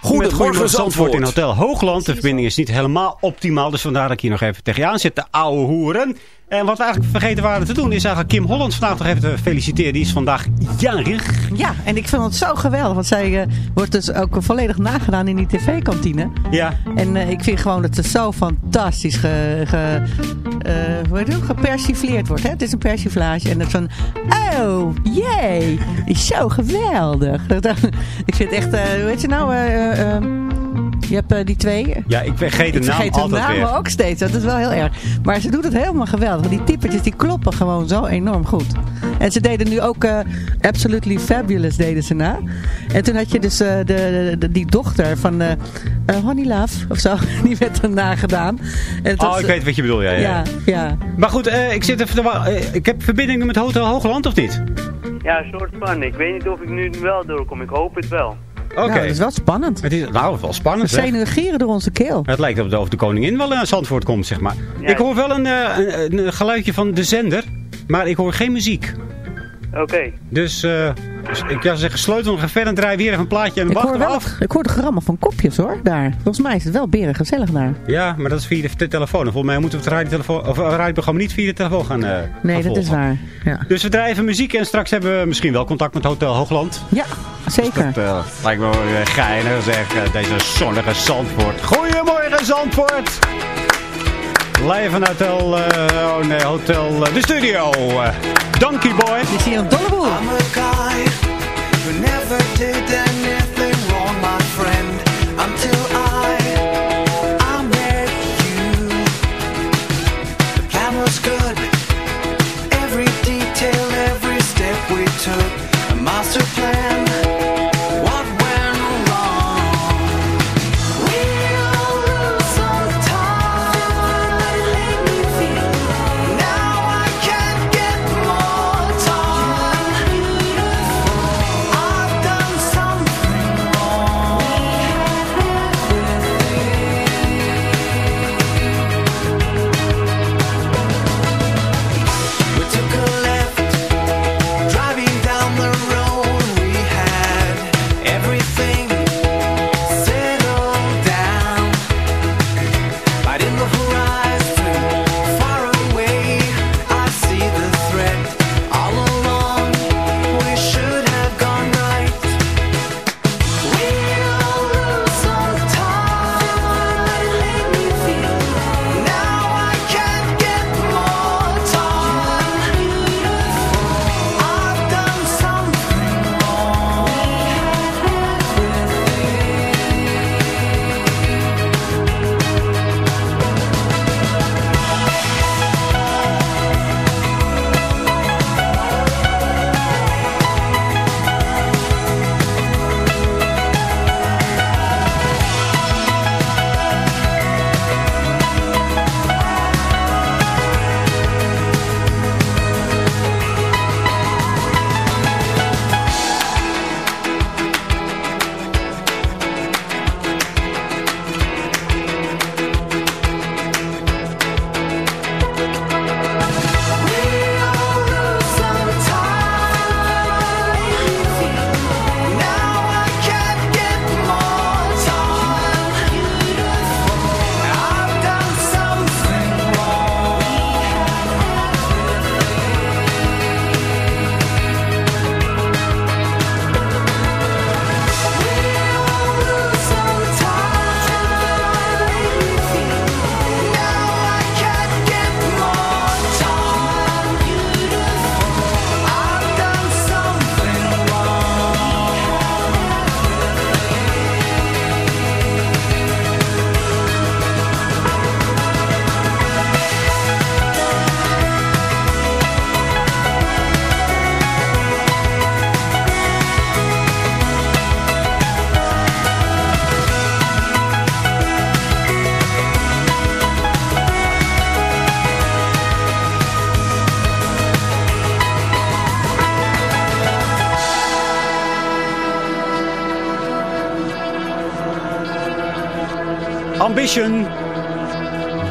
Goedemorgen Zandvoort. in Hotel Hoogland. De verbinding is niet helemaal optimaal. Dus vandaar dat ik hier nog even tegen je aan zit. De ouwe hoeren. En wat we eigenlijk vergeten waren te doen is eigenlijk Kim Holland vandaag nog even te feliciteren. Die is vandaag jarig. Ja, en ik vind het zo geweldig. Want zij uh, wordt dus ook volledig nagedaan in die tv-kantine. Ja. En uh, ik vind gewoon dat ze zo fantastisch ge, ge, uh, hoe heet het, gepersifleerd wordt. Hè? Het is een persiflage. En dat van, oh, jee, is zo geweldig. ik vind echt, hoe heet je nou... Je hebt uh, die twee. Ja, ik vergeet de ik naam vergeet altijd de namen weer. ook steeds. Dat is wel heel erg. Maar ze doet het helemaal geweldig. Die typetjes die kloppen gewoon zo enorm goed. En ze deden nu ook uh, Absolutely Fabulous deden ze na. En toen had je dus uh, de, de, die dochter van Honey Love of zo. Die werd er nagedaan. En oh, was, ik weet wat je bedoelt. Ja, ja. ja, ja. Maar goed, ik zit even Ik heb verbindingen met Hotel Hoogland of niet? Ja, een soort van. Ik weet niet of ik nu wel doorkom. Ik hoop het wel. Oké. Okay. Nou, dat is wel spannend. Het is nou wel spannend. We gieren door onze keel. Het lijkt de, of de koningin wel naar Zandvoort komt, zeg maar. Ja. Ik hoor wel een, een, een, geluidje van de zender, maar ik hoor geen muziek. Oké. Okay. Dus, uh, dus ik zou zeggen, sleutel nog verder en draai weer even een plaatje en ik wel af. Ik hoor de gerammel van kopjes hoor, daar. Volgens mij is het wel beren gezellig daar. Ja, maar dat is via de, telefoon. Volgens mij moeten we het of radioprogramma niet via de telefoon gaan uh, Nee, gaan dat is waar. Ja. Dus we draaien even muziek en straks hebben we misschien wel contact met Hotel Hoogland. Ja, zeker. Dus dat uh, lijkt me wel weer geinig zeg, deze zonnige Zandvoort. Goedemorgen Zandvoort! Live van Hotel, uh, oh nee, Hotel, uh, de studio. Uh, Donkey Boy. Je ziet een dolle boel.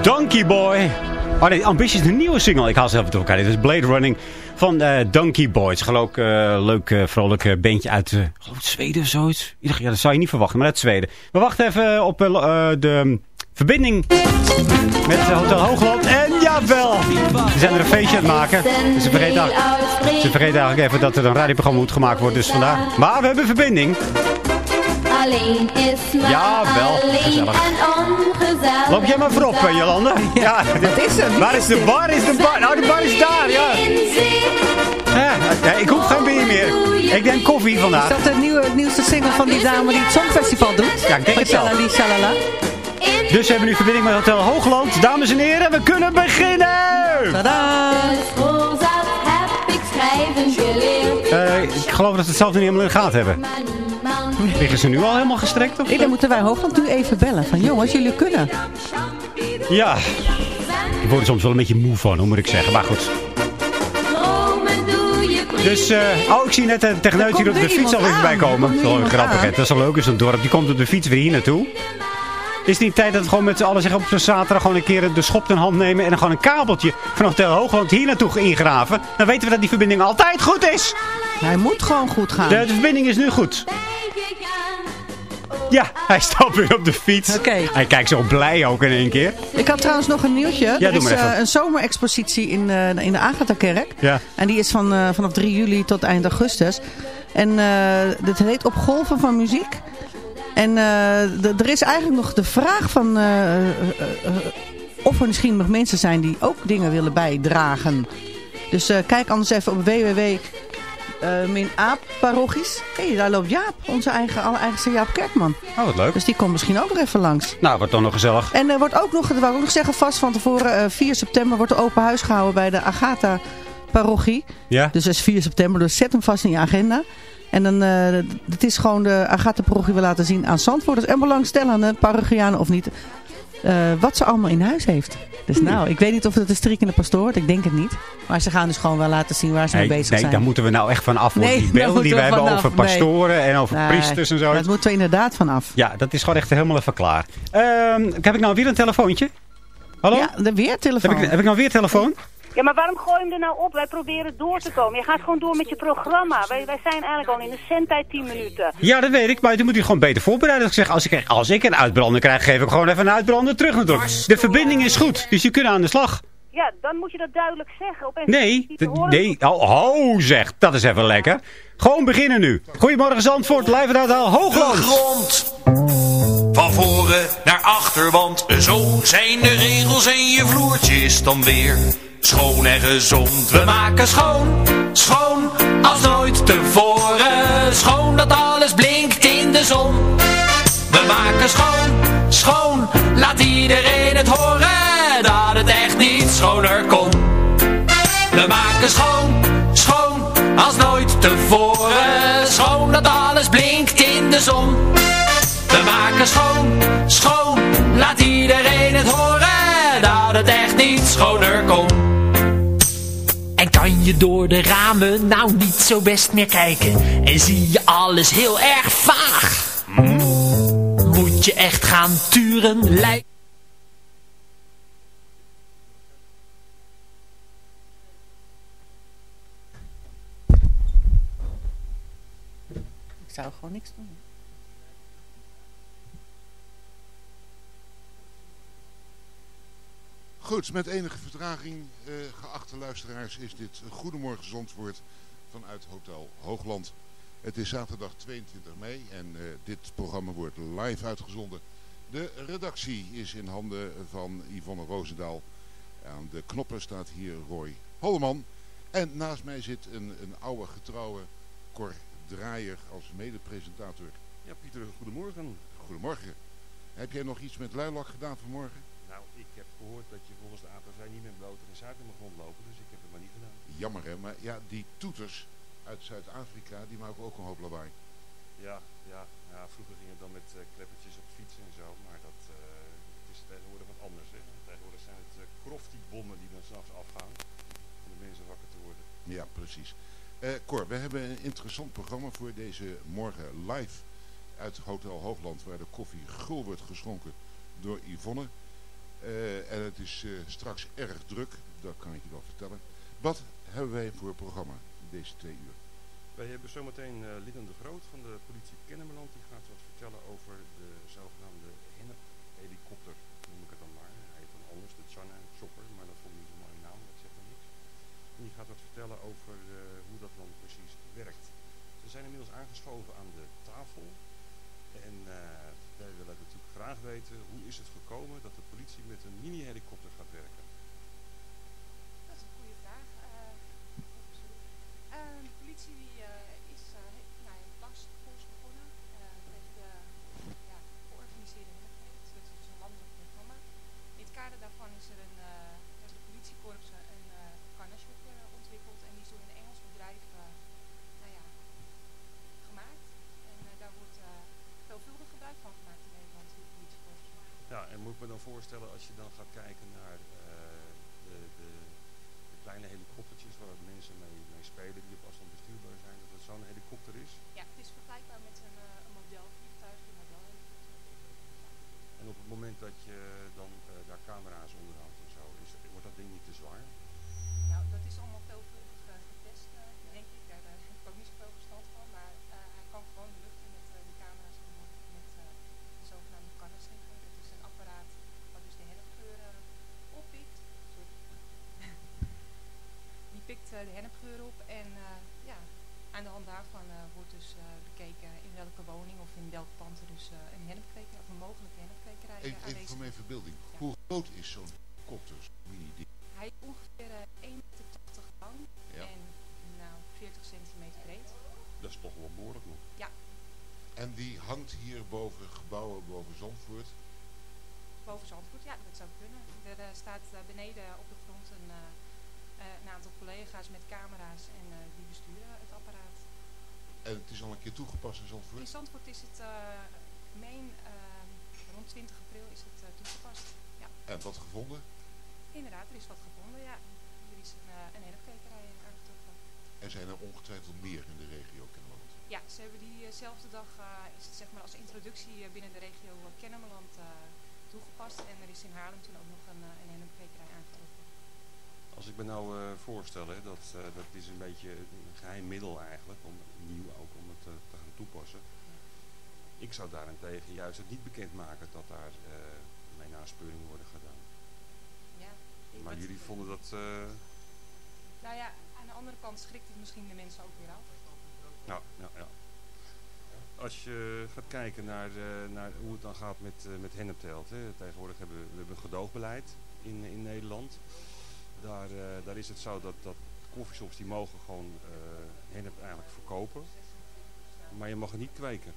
Donkey Boy. Oh nee, Ambition is een nieuwe single. Ik haal zelf het door elkaar. Dit is Blade Running van uh, Donkey Boys. Geloof ik, leuk, uh, vrolijk bandje uit Zweden of zoiets. Ja, dat zou je niet verwachten, maar uit Zweden. We wachten even op de verbinding met Hotel Hoogland. En jawel, ze zijn er een feestje aan het maken. Dus ze vergeten, ze eigenlijk even dat er een radioprogramma moet gemaakt worden. Dus vandaar. Maar we hebben verbinding. Alleen is maar ja, wel. Gezellig. Loop jij maar voorop, Jolande. Ja, ja dat is hem. Waar is de bar? Is de bar? Nou, de bar is daar, ja. Ja, ja, ik hoef geen bier meer. Ik denk koffie vandaag. Is dat de nieuwe, nieuwste single van die dame die het Songfestival doet? Ja, ik denk het wel. Shalala. Dus we hebben nu verbinding met Hotel Hoogland. Dames en heren, we kunnen beginnen! Tadaa! Uh, ik geloof dat ze het zelf niet helemaal in de gaten hebben. Liggen ze nu al helemaal gestrekt? Of? Nee, dan moeten wij Hoogland nu even bellen. Van jongens, jullie kunnen. Ja. Ik word er soms wel een beetje moe van, hoe moet ik zeggen. Maar goed. Dus, uh, oh, ik zie net een techneut hier op de fiets alweer voorbij komen. Dat is wel grappig, hè. Dat is wel leuk in zo'n dorp. Die komt op de fiets weer hier naartoe. Is het niet tijd dat we gewoon met z'n allen zeggen op zo'n zaterdag gewoon een keer de schop in hand nemen en dan gewoon een kabeltje van Hotel Hoogland hier naartoe ingraven? Dan weten we dat die verbinding altijd goed is. Hij moet gewoon goed gaan. De, de verbinding is nu goed. Ja, hij stapt weer op de fiets. Okay. Hij kijkt zo blij ook in één keer. Ik had trouwens nog een nieuwtje. Ja, er is uh, een zomerexpositie in, uh, in de Agatha-kerk. Ja. En die is van, uh, vanaf 3 juli tot eind augustus. En dat heet Op Golven van Muziek. En er is eigenlijk nog de vraag van of er misschien nog mensen zijn die ook dingen willen bijdragen. Dus kijk anders even op www uh, Min Aap parochies. Hé, hey, daar loopt Jaap, onze eigen, allereigenste Jaap Kerkman. Oh, wat leuk. Dus die komt misschien ook nog even langs. Nou, wordt dan nog gezellig. En er wordt ook nog, dat wou ik ook nog zeggen, vast van tevoren, uh, 4 september wordt er open huis gehouden bij de Agatha parochie. Ja. Dus dat is 4 september, dus zet hem vast in je agenda. En dan, het is gewoon de Agatha parochie wil laten zien aan Zandvoorters en belangstellenden, parochianen of niet, wat ze allemaal in huis heeft. Dus nou, ik weet niet of het een strikende pastoor wordt. Ik denk het niet. Maar ze gaan dus gewoon wel laten zien waar ze nee, mee bezig nee, zijn. daar moeten we nou echt van af. Nee, die beelden die we hebben vanaf. over pastoren nee. en over nee, priesters en zo. Dat moeten we inderdaad vanaf. Ja, dat is gewoon echt helemaal even klaar. Uh, heb ik nou weer een telefoontje? Hallo? Ja, de weer telefoon. Heb ik, heb ik nou weer telefoon? Ja, maar waarom gooi je hem er nou op? Wij proberen door te komen. Je gaat gewoon door met je programma. Wij, wij zijn eigenlijk al in de zendtijd 10 minuten. Ja, dat weet ik. Maar dan moet je gewoon beter voorbereiden. Als ik zeg, als ik, als ik een uitbrander krijg, geef ik gewoon even een uitbrander terug natuurlijk. De verbinding is goed, dus je kunt aan de slag. Ja, dan moet je dat duidelijk zeggen. Opeens nee, nee. Oh, oh, zeg, dat is even lekker. Gewoon beginnen nu. Goedemorgen Zandvoort, live uit Hoogland. De grond. Van voren naar achter, want zo zijn de regels en je vloertje is dan weer schoon en gezond. We maken schoon, schoon als nooit tevoren. Schoon dat alles blinkt in de zon. We maken schoon, schoon, laat iedereen het horen. Dat het echt niet schoner kon. We maken schoon, schoon als nooit tevoren. Schoon dat alles blinkt in de zon. We maken schoon, schoon, laat iedereen het horen. Dat het echt niet schoner kon. Kan je door de ramen nou niet zo best meer kijken En zie je alles heel erg vaag. Moet je echt gaan turen lijkt Ik zou gewoon niks doen Goed, met enige vertraging, uh, geachte luisteraars, is dit Goedemorgen Zandvoort vanuit Hotel Hoogland. Het is zaterdag 22 mei en uh, dit programma wordt live uitgezonden. De redactie is in handen van Yvonne Roosendaal. Aan de knoppen staat hier Roy Holleman. En naast mij zit een, een oude getrouwe Cor Draaier als medepresentator. Ja, Pieter, goedemorgen. Goedemorgen. Heb jij nog iets met luilak gedaan vanmorgen? Nou, ik heb gehoord dat je volgens de APV niet met blote en zuid mag rondlopen, dus ik heb het maar niet gedaan. Jammer hè, maar ja, die toeters uit Zuid-Afrika, die maken ook een hoop lawaai. Ja, ja, ja vroeger ging het dan met uh, kleppertjes op fietsen en zo, maar dat uh, het is tegenwoordig wat anders. Hè. Tegenwoordig zijn het uh, crofty-bommen die dan s'nachts afgaan om de mensen wakker te worden. Ja, precies. Cor, we hebben een interessant programma voor deze morgen live uit Hotel Hoogland, waar de koffie gul wordt geschonken door Yvonne. Eh, en het is eh, straks erg druk, dat kan ik je wel vertellen. Wat hebben wij voor programma deze twee uur? Wij hebben zometeen uh, de Groot van de politie Kennemerland. Die gaat wat vertellen over de zogenaamde hennep-helikopter, noem ik het dan maar. Hij heet dan anders, de Chana Chopper, maar dat vond ik niet zo'n mooie naam, dat zegt me niks. En die gaat wat vertellen over hoe dat dan precies werkt. We zijn inmiddels aangeschoven aan de tafel. En wij willen graag weten, hoe is het gekomen dat de politie met een mini-helikopter gaat werken? Dat is een goede vraag. Uh, de politie die, uh, accident aan de hand daarvan uh, wordt dus bekeken in welke woning of in welk pand er dus een hennepkwekerij of een mogelijke hennepkwekerij Even, aanwezig even voor mijn verbeelding, Ja. hoe groot is zo'n helikopter? Mini ding? Hij is ongeveer 1,80 meter lang Ja. en nou 40 centimeter breed. Dat is toch wel behoorlijk nog. Ja, En die hangt hier boven gebouwen, boven Zandvoort. boven Zandvoort. Ja, dat zou kunnen. Er eh, staat eh, beneden op de grond een, eh, eh, een aantal collega's met camera's en eh, die besturen. En het is al een keer toegepast in Zandvoort. In Zandvoort is het, eh, ik meen, eh, rond 20 april is het eh, toegepast. Ja, En wat gevonden? inderdaad, er is wat gevonden. Ja, er is een, uh, een hennepkwekerij aangetroffen. Er zijn er ongetwijfeld meer in de regio Kennemerland. Ja, ze hebben diezelfde dag, eh, is het zeg maar als introductie eh, binnen de regio eh, Kennemerland eh, toegepast. En er is in Haarlem toen ook nog een, eh, een hennepkwekerij aangetroffen. Als ik me nou uh, voorstel, hè, dat, uh, dat is een beetje een geheim middel eigenlijk, om, nieuw ook om het uh, te gaan toepassen. Ik zou daarentegen juist het niet bekendmaken dat daar mee naspeuringen worden gedaan. Ja, ik- Maar jullie vonden dat... Nou ja, aan de andere kant schrikt het misschien de mensen ook weer af. nou, nou, ja. Als je gaat kijken naar, naar hoe het dan gaat met, met hennepteelt. Hè. Tegenwoordig hebben we, we hebben gedoogbeleid in, in Nederland. Daar, uh, daar is het zo dat, dat koffieshops die mogen gewoon uh, hennep eigenlijk verkopen. Maar je mag het niet kweken.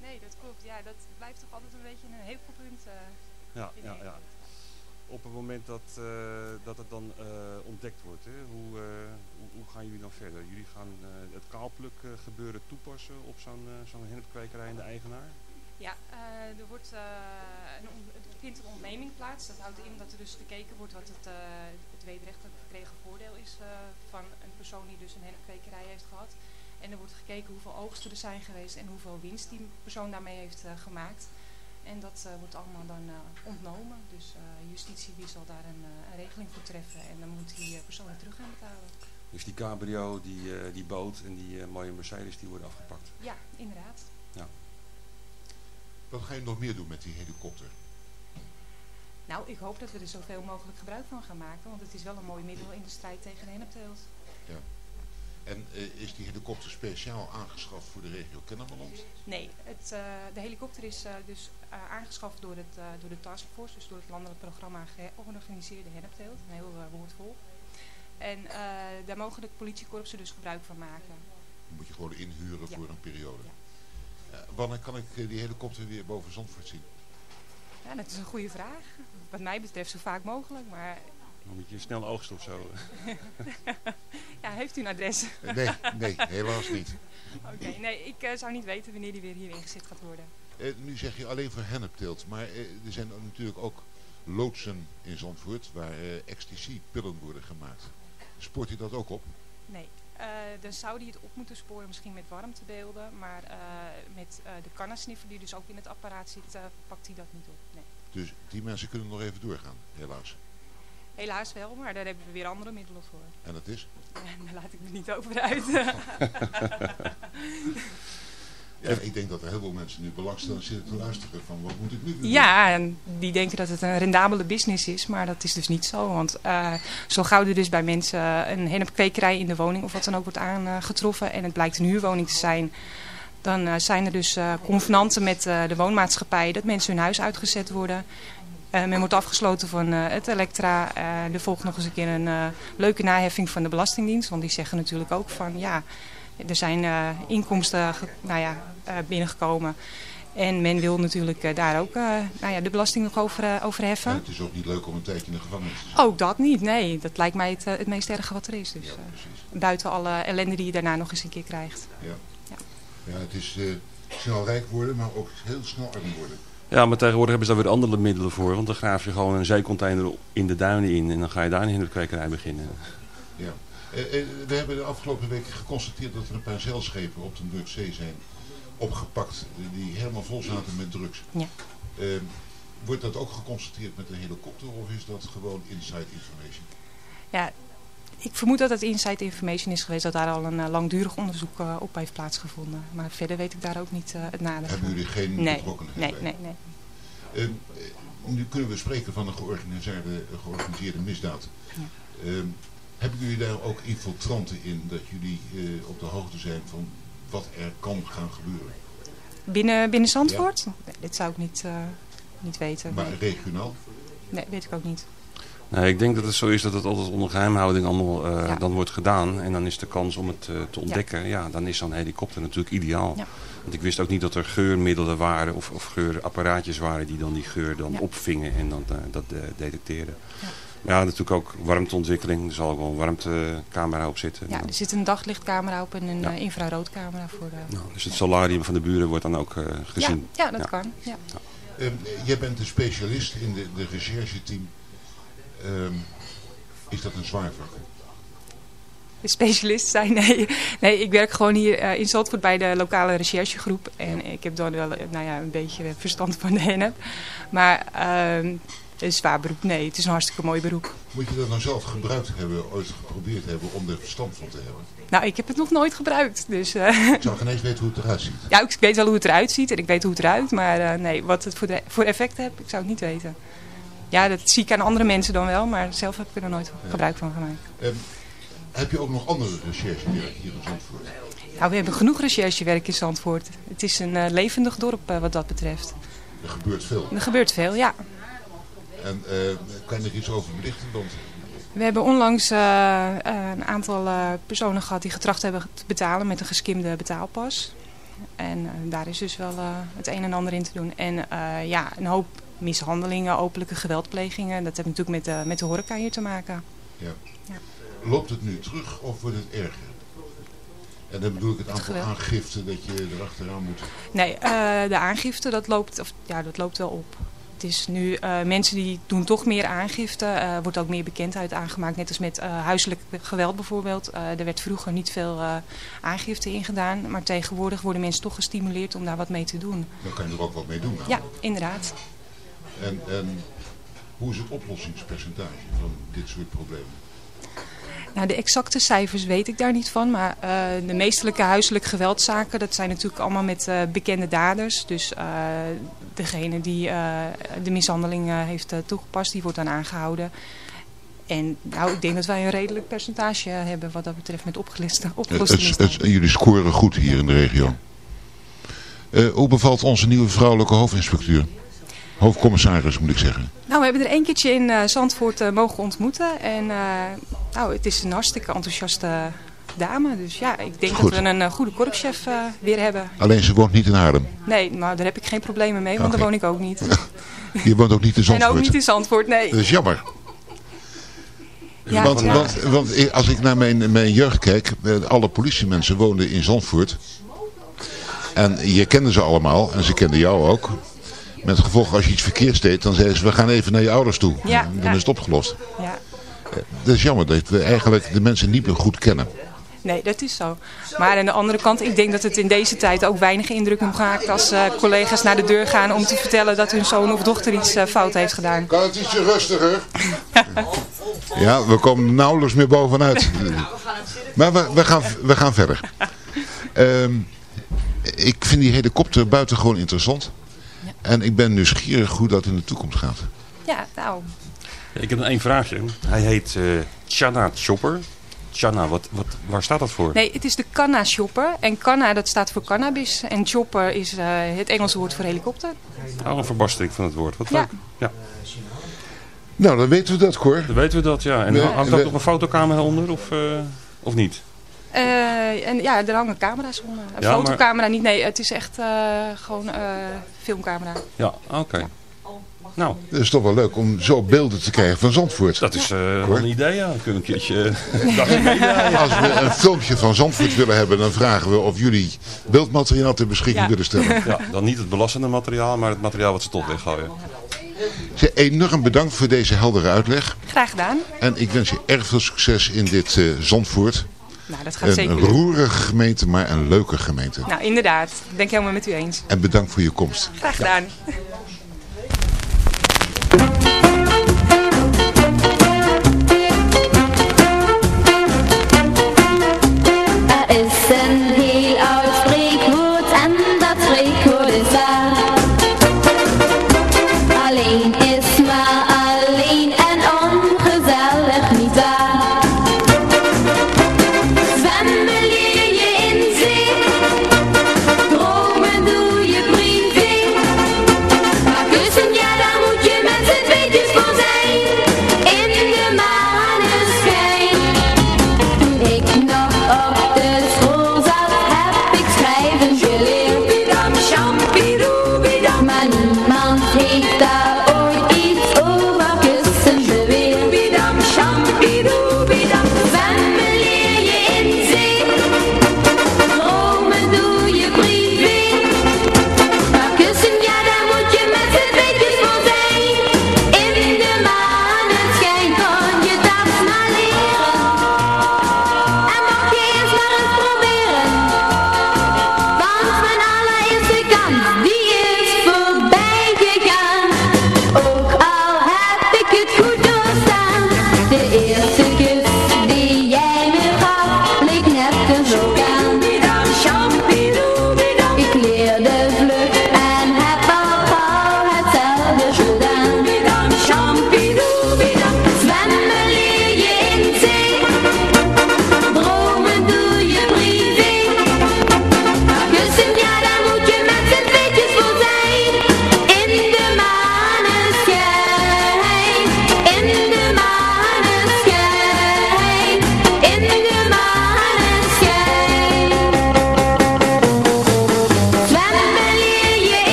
Nee, dat klopt. Ja, dat blijft toch altijd een beetje een hekelpunt. eh Ja, in ja, ja. Op het moment dat, uh, dat het dan uh, ontdekt wordt, hè, hoe, uh, hoe, hoe gaan jullie dan verder? Jullie gaan het kaalpluk gebeuren toepassen op zo'n zo'n hennepkwekerij en de eigenaar? Ja, er wordt een, er vindt een ontneming plaats. Dat houdt in dat er dus gekeken wordt wat het, het wederrechtelijk verkregen voordeel is uh, van een persoon die dus een hennepkwekerij heeft gehad. En er wordt gekeken hoeveel oogsten er zijn geweest en hoeveel winst die persoon daarmee heeft uh, gemaakt. En dat uh, wordt allemaal dan uh, ontnomen. Dus uh, justitie die zal daar een, uh, een regeling voor treffen en dan moet die uh, persoon het terug gaan betalen. Dus die cabrio, die, uh, die boot en die uh, mooie Mercedes, die worden afgepakt. Ja, inderdaad. Ja. Wat ga je nog meer doen met die helikopter? Nou, ik hoop dat we er zoveel mogelijk gebruik van gaan maken, want het is wel een mooi middel in de strijd tegen de hennepteelt. Ja. En uh, is die helikopter speciaal aangeschaft voor de regio Kennemerland? Nee, het, uh, de helikopter is uh, dus aangeschaft door, het, door de taskforce, dus door het landelijk programma georganiseerde hennepteelt. Een heel uh, woord vol. En daar mogen de politiekorpsen dus gebruik van maken. Die moet je gewoon inhuren Ja. voor een periode. Ja. Wanneer kan ik die helikopter weer boven Zandvoort zien? Ja, dat is een goede vraag. Wat mij betreft zo vaak mogelijk, maar Dan moet je snel oogsten of zo. ja, heeft u een adres? Nee, nee, helaas niet. Oké, okay, nee, ik uh, zou niet weten wanneer die weer hier ingezet gaat worden. Uh, nu zeg je alleen voor hennepteelt, maar uh, er zijn natuurlijk ook loodsen in Zandvoort waar ecstasy-pillen worden gemaakt. Spoort u dat ook op? Nee, uh, dan zou die het op moeten sporen, misschien met warmtebeelden, maar uh, met uh, de kannensniffer die dus ook in het apparaat zit, uh, pakt hij dat niet op. Nee. Dus die mensen kunnen nog even doorgaan, helaas. Helaas wel, maar daar hebben we weer andere middelen voor. En dat is? En daar laat ik me niet over uit. Ja, ik denk dat er heel veel mensen nu belangstellend zitten te luisteren van wat moet ik nu doen? Ja, en die denken dat het een rendabele business is, maar dat is dus niet zo. Want uh, zo gauw er dus bij mensen een hennepkwekerij in de woning of wat dan ook wordt aangetroffen en het blijkt een huurwoning te zijn, dan uh, zijn er dus uh, convenanten met de woonmaatschappij dat mensen hun huis uitgezet worden. men wordt afgesloten van het elektra. er volgt nog eens een keer een leuke naheffing van de Belastingdienst, want die zeggen natuurlijk ook van ja... Er zijn inkomsten nou ja, binnengekomen. En men wil natuurlijk daar ook nou ja, de belasting nog over, over heffen. Ja, het is ook niet leuk om een tijdje in de gevangenis te. Ook dat niet, nee. Dat lijkt mij het, het meest erge wat er is. Dus, ja, buiten alle ellende die je daarna nog eens een keer krijgt. Ja, ja. het is snel rijk worden, maar ook heel snel arm worden. Ja, maar tegenwoordig hebben ze daar weer andere middelen voor. Want dan graaf je gewoon een zeecontainer in de duinen in. En dan ga je daar een hinderkwekerij beginnen. Ja. we hebben de afgelopen weken geconstateerd dat er een paar zeilschepen op de Noordzee zijn opgepakt die helemaal vol zaten met drugs. Ja. Uh, wordt dat ook geconstateerd met een helikopter of is dat gewoon inside information? Ja, ik vermoed dat het inside information is geweest dat daar al een uh, langdurig onderzoek uh, op heeft plaatsgevonden. Maar verder weet ik daar ook niet uh, het nadeel Hebben jullie geen nee, betrokkenheid nee, bij? nee, nee. Ehm, nu kunnen we spreken van een georganiseerde, georganiseerde misdaad. Ja. Um, hebben jullie daar ook infiltranten in dat jullie op de hoogte zijn van wat er kan gaan gebeuren? Binnen, binnen Zandvoort? Ja. Nee, dit zou ik niet, uh, niet weten. Maar nee. regionaal? Nee, weet ik ook niet. Nee, ik denk dat het zo is dat het altijd onder geheimhouding allemaal uh, ja. dan wordt gedaan. En dan is de kans om het uh, te ontdekken, ja. ja. dan is zo'n helikopter natuurlijk ideaal. Ja. Want ik wist ook niet dat er geurmiddelen waren of, of geurapparaatjes waren die dan die geur dan opvingen en dan dat detecteerden. Ja, natuurlijk ook warmteontwikkeling. Er zal ook wel een warmtecamera op zitten. Ja, er zit een daglichtcamera op en een ja. uh, infraroodcamera voor de... Nou, dus het solarium van de buren wordt dan ook uh, gezien. Ja, ja dat ja. kan. Ja. Um, jij bent een specialist in de, de rechercheteam. Um, is dat een zwaar vak? Specialist zijn? Nee. nee, ik werk gewoon hier uh, in Zandvoort bij de lokale recherchegroep. En ik heb dan wel nou ja, een beetje verstand van de hennep. Maar... Uh, een zwaar beroep. Nee, het is een hartstikke mooi beroep. Moet je dat nou zelf gebruikt hebben, ooit geprobeerd hebben om er verstand van te hebben? Nou, ik heb het nog nooit gebruikt. Dus, uh... Ik zou geen eens weten hoe het eruit ziet. Ja, ik weet wel hoe het eruit ziet en ik weet hoe het eruit. Maar nee, wat het voor, de, voor effect heeft, ik zou het niet weten. Ja, dat zie ik aan andere mensen dan wel, maar zelf heb ik er nooit gebruik van gemaakt. Um, heb je ook nog andere recherchewerk hier in Zandvoort? Nou, we hebben genoeg recherchewerk in Zandvoort. Het is een uh, levendig dorp wat dat betreft. Er gebeurt veel? Er gebeurt veel, ja. En uh, kan je er iets over belichten? Want... We hebben onlangs een aantal personen gehad die getracht hebben te betalen met een geskimde betaalpas. En daar is dus wel het een en ander in te doen. En ja, een hoop mishandelingen, openlijke geweldplegingen. Dat heeft natuurlijk met de, met de horeca hier te maken. Ja. ja. Loopt het nu terug of wordt het erger? En dan bedoel ik het aantal aangiften dat je erachteraan moet. Nee, de aangifte dat loopt, of, ja, dat loopt wel op. Het is nu, uh, mensen die doen toch meer aangifte. Uh, wordt ook meer bekendheid aangemaakt. Net als met huiselijk geweld bijvoorbeeld. er werd vroeger niet veel aangifte in gedaan. Maar tegenwoordig worden mensen toch gestimuleerd om daar wat mee te doen. Dan kan je er ook wat mee doen. Nou. Ja, inderdaad. En, en hoe is het oplossingspercentage van dit soort problemen? Nou, de exacte cijfers weet ik daar niet van. Maar uh, de meestelijke huiselijk geweldzaken, dat zijn natuurlijk allemaal met uh, bekende daders. Dus uh, degene die de mishandeling heeft toegepast, die wordt dan aangehouden. En nou, ik denk dat wij een redelijk percentage hebben wat dat betreft met het, het, het, Jullie scoren goed hier in de regio. hoe bevalt onze nieuwe vrouwelijke hoofdinspecteur? Hoofdcommissaris moet ik zeggen. Nou, we hebben er een keertje in uh, Zandvoort uh, mogen ontmoeten. En uh, nou, het is een hartstikke enthousiaste dame. Dus ja, ik denk Goed. dat we een goede korpschef weer hebben. Alleen ze woont niet in Haarlem? Nee, maar daar heb ik geen problemen mee, want okay. daar woon ik ook niet. Je woont ook niet in Zandvoort? En ook niet in Zandvoort, nee. Dat is jammer. Ja, want, ja. want, want als ik naar mijn, mijn jeugd kijk, alle politiemensen woonden in Zandvoort. En je kende ze allemaal en ze kenden jou ook. Met het gevolg als je iets verkeerds deed, dan zeiden ze we gaan even naar je ouders toe. Ja, dan ja. is het opgelost. Ja. Dat is jammer dat we eigenlijk de mensen niet meer goed kennen. Nee, dat is zo. Maar aan de andere kant, ik denk dat het in deze tijd ook weinig indruk maakt als eh, collega's naar de deur gaan om te vertellen dat hun zoon of dochter iets eh, fout heeft gedaan. Kan het ietsje rustiger? ja, we komen nauwelijks meer bovenuit. Maar we, we, gaan, we gaan verder. Ehm, ik vind die helikopter buitengewoon interessant. En ik ben nieuwsgierig hoe dat in de toekomst gaat. Ja, nou, Ik heb nog één vraagje. Hij heet eh Chana Chopper. Chana, wat, wat, waar staat dat voor? nee, het is de Canna Shopper. En Canna, dat staat voor cannabis. En Chopper is eh, het Engelse woord voor helikopter. Oh, een verbastering van het woord. Wat Ja. leuk. Ja, Nou, dan weten we dat, Cor. dan weten we dat, ja. En We- hangt ook we- nog een fotocamera onder, of, eh, of niet? Eh, en ja, er hangen camera's onder. Een Ja, maar- fotocamera niet, nee, het is echt eh, gewoon eh filmcamera. Ja, oké. Nou, Het is toch wel leuk om zo beelden te krijgen van Zandvoort. dat is een idee, ja. Dan kunnen we een keertje. Als we een filmpje van Zandvoort willen hebben, dan vragen we of jullie beeldmateriaal ter beschikking Ja. willen stellen. Ja, dan niet het belastende materiaal, maar het materiaal wat ze toch weggooien. Zeg, Enorm bedankt voor deze heldere uitleg. Graag gedaan. En ik wens je erg veel succes in dit eh, Zandvoort. Nou, dat gaat Een zeker lukken. roerige gemeente, maar een leuke gemeente. Nou, inderdaad. Ik helemaal met u eens. En bedankt voor je komst. Graag gedaan.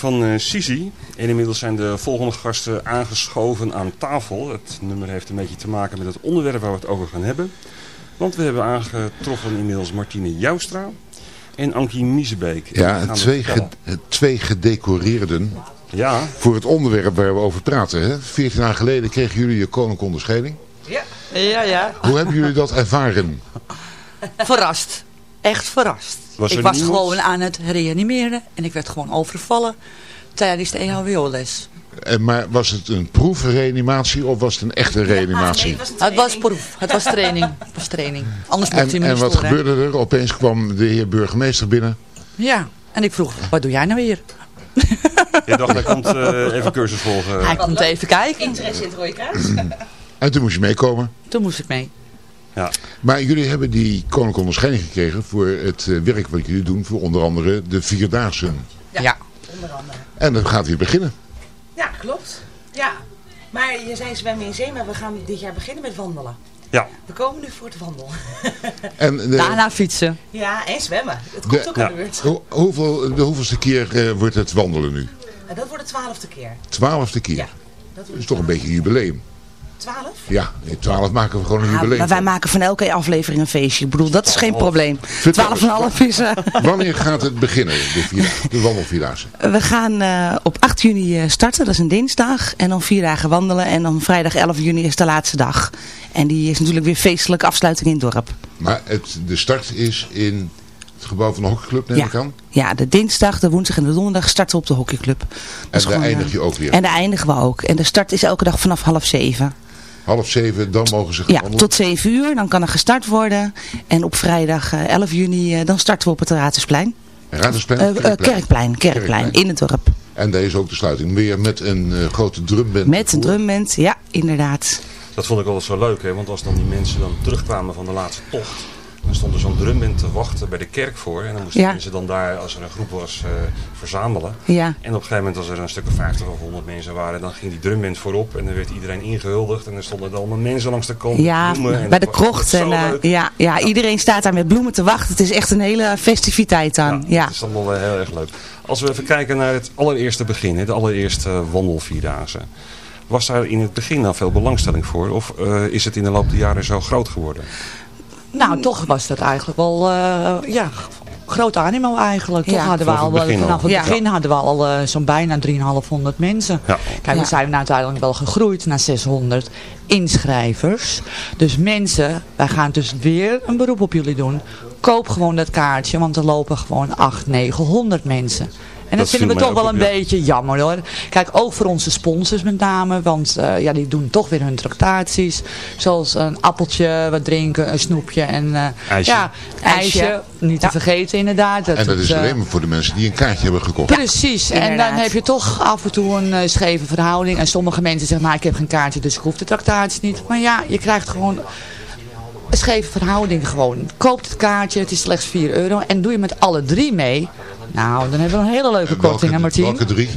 Van eh Sisi. En inmiddels zijn de volgende gasten aangeschoven aan tafel. Het nummer heeft een beetje te maken met het onderwerp waar we het over gaan hebben. Want we hebben aangetroffen inmiddels Martine Joustra en Ankie Miezebeek. Ja, twee, ge- twee gedecoreerden Ja, voor het onderwerp waar we over praten. Hè? 14 jaar geleden kregen jullie je koninklijke onderscheiding. Ja, ja, ja. Hoe hebben jullie dat ervaren? Verrast. Echt verrast. Was er ik was niemand? gewoon aan het reanimeren en ik werd gewoon overvallen tijdens de E EHBO-les. Eh, Maar was het een proefreanimatie of was het een echte reanimatie? het was proef, het was training. Het was training. Anders mocht hij en, en wat gebeurde er? Opeens kwam de heer burgemeester binnen. Ja, en ik vroeg, wat doe jij nou weer? je dacht hij komt eh, even cursus volgen. Hij komt even kijken. Interesse in het Rode Kruis? En toen moest je meekomen. Toen moest ik mee. Ja. Maar jullie hebben die koninklijke onderscheiding gekregen voor het eh, werk wat jullie doen. Voor onder andere de Vierdaagse. Ja. Onder andere. En dat gaat weer beginnen. Ja, klopt. Ja. Maar je zei zwemmen in zee, maar we gaan dit jaar beginnen met wandelen. Ja. We komen nu voor het wandelen. En de, Daarna fietsen. Ja, en zwemmen. Het komt de, ook aan de beurt. Hoe- hoeveel, de hoeveelste keer eh, wordt het wandelen nu? Dat wordt de twaalfde keer. Twaalfde keer. Ja. Dat is toch een beetje een jubileum. 12? Ja, in 12 maken we gewoon een Ja, jubileum. maar wij maken van elke aflevering een feestje. Ik bedoel, dat is geen probleem. Vertel 12,5 is... eh, Wanneer gaat het beginnen, de, de wandelvierdaagse? we gaan eh, op 8 juni eh, starten, dat is een dinsdag. En dan vier dagen wandelen. En dan vrijdag 11 juni is de laatste dag. En die is natuurlijk weer feestelijke afsluiting in het dorp. Maar het, de start is in het gebouw van de hockeyclub, neem Ja. ik aan? Ja, de dinsdag, de woensdag en de donderdag starten we op de hockeyclub. Dat En daar gewoon, eindig je ook weer. En daar eindigen we ook. En de start is elke dag vanaf half zeven. Half zeven, dan mogen ze gaan Ja, tot 7 uur. Dan kan er gestart worden. En op vrijdag eh, 11 juni, eh, dan starten we op het Raadhuisplein. Radersplein? Eh, eh, Kerkplein, Kerkplein, in het dorp. En daar is ook de sluiting. Weer met een eh, grote drumband. Met een drumband, ja, inderdaad. Dat vond ik altijd zo leuk, hè? want als dan die mensen dan terugkwamen van de laatste tocht, dan stond er zo'n drumband te wachten bij de kerk voor. En dan moesten Ja. mensen dan daar, als er een groep was, eh, verzamelen. Ja. En op een gegeven moment, als er een stuk of 50 of 100 mensen waren, dan ging die drumband voorop en dan werd iedereen ingehuldigd. En er stonden allemaal mensen langs de kant. Ja, bloemen. En bij de krocht. En, eh, ja, ja, iedereen staat daar met bloemen te wachten. Het is echt een hele festiviteit dan. Ja. Dat is allemaal eh, heel erg leuk. Als we even kijken naar het allereerste begin, de allereerste eh, wandelvierdaagse. Was daar in het begin al veel belangstelling voor? Of eh, is het in de loop der jaren zo groot geworden? Nou, toch was dat eigenlijk wel, eh, ja, groot animo eigenlijk. Toch Ja. hadden we Vanaf al, het begin al. vanaf het Ja. begin hadden we al eh, zo'n bijna 3,500 mensen. Ja. Kijk, Ja. we zijn uiteindelijk wel gegroeid naar 600 inschrijvers. Dus mensen, wij gaan dus weer een beroep op jullie doen. Koop gewoon dat kaartje, want er lopen gewoon 800, 900 mensen. En dat, Dat vinden we toch wel een ja. beetje jammer hoor. Kijk, ook voor onze sponsors met name. Want eh, ja, die doen toch weer hun tractaties. Zoals een appeltje, wat drinken, een snoepje en eh, IJsje. Ja, ijsje. IJsje. Niet te vergeten inderdaad. En dat doet, is eh, alleen maar voor de mensen die een kaartje hebben gekocht. Precies, en dan heb je toch af en toe een eh, scheve verhouding. En sommige mensen zeggen, maar ik heb geen kaartje, dus ik hoef de tractatie niet. Maar ja, je krijgt gewoon een scheve verhouding gewoon. Koop het kaartje, het is slechts 4 euro. En doe je met alle drie mee, nou, dan hebben we een hele leuke korting, hè Martien? welke drie?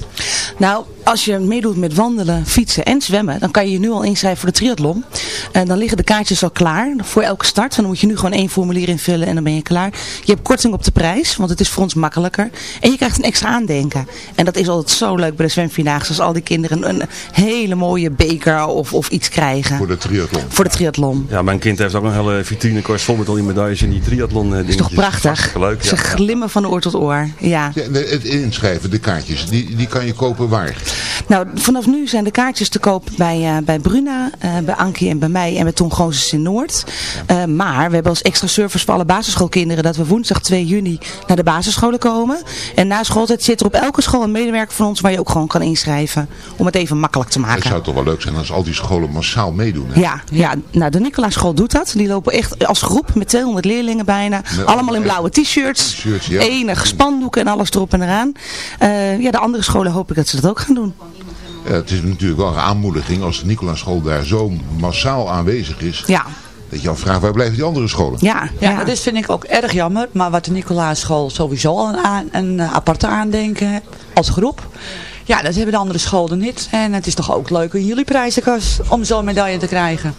Nou, als je meedoet met wandelen, fietsen en zwemmen, dan kan je je nu al inschrijven voor de triathlon. En dan liggen de kaartjes al klaar voor elke start. Dan moet je nu gewoon één formulier invullen en dan ben je klaar. Je hebt korting op de prijs, want het is voor ons makkelijker. En je krijgt een extra aandenken. En dat is altijd zo leuk bij de zwemvierdaagse, als al die kinderen een hele mooie beker of, of iets krijgen. Voor de triathlon. Voor de triathlon. Ja, mijn kind heeft ook een hele vitrinekast vol met al die medailles en die triathlon eh, Dat is dingetjes. toch prachtig? Leuk. Ze Ja. glimmen van oor tot oor. Ja. Het inschrijven, de kaartjes, die, die kan je kopen waar? Nou, vanaf nu zijn de kaartjes te koop bij, eh, bij Bruna, eh, bij Ankie en bij mij en bij Tom Goossens in Noord. Eh, maar we hebben als extra service voor alle basisschoolkinderen dat we woensdag 2 juni naar de basisscholen komen. En na schooltijd zit er op elke school een medewerker van ons waar je ook gewoon kan inschrijven. Om het even makkelijk te Het maken. zou toch wel leuk zijn als al die scholen massaal meedoen. Hè? Ja, ja, nou de Nicolaaschool doet dat. Die lopen echt als groep met 200 leerlingen bijna. Met allemaal in blauwe t-shirts. t-shirts, ja. Enig en alles erop en eraan. Eh, ja, de andere scholen hoop ik dat ze dat ook gaan doen. Ja, het is natuurlijk wel een aanmoediging als de Nicolaaschool daar zo massaal aanwezig is. Ja, Dat je afvraagt, waar blijven die andere scholen? ja, Ja, ja. dat is, vind ik ook erg jammer. Maar wat de Nicolaaschool sowieso al een, een eh, aparte aandenken heeft als groep. Ja, dat hebben de andere scholen niet. En het is toch ook leuk in jullie prijzenkast om zo'n medaille te krijgen.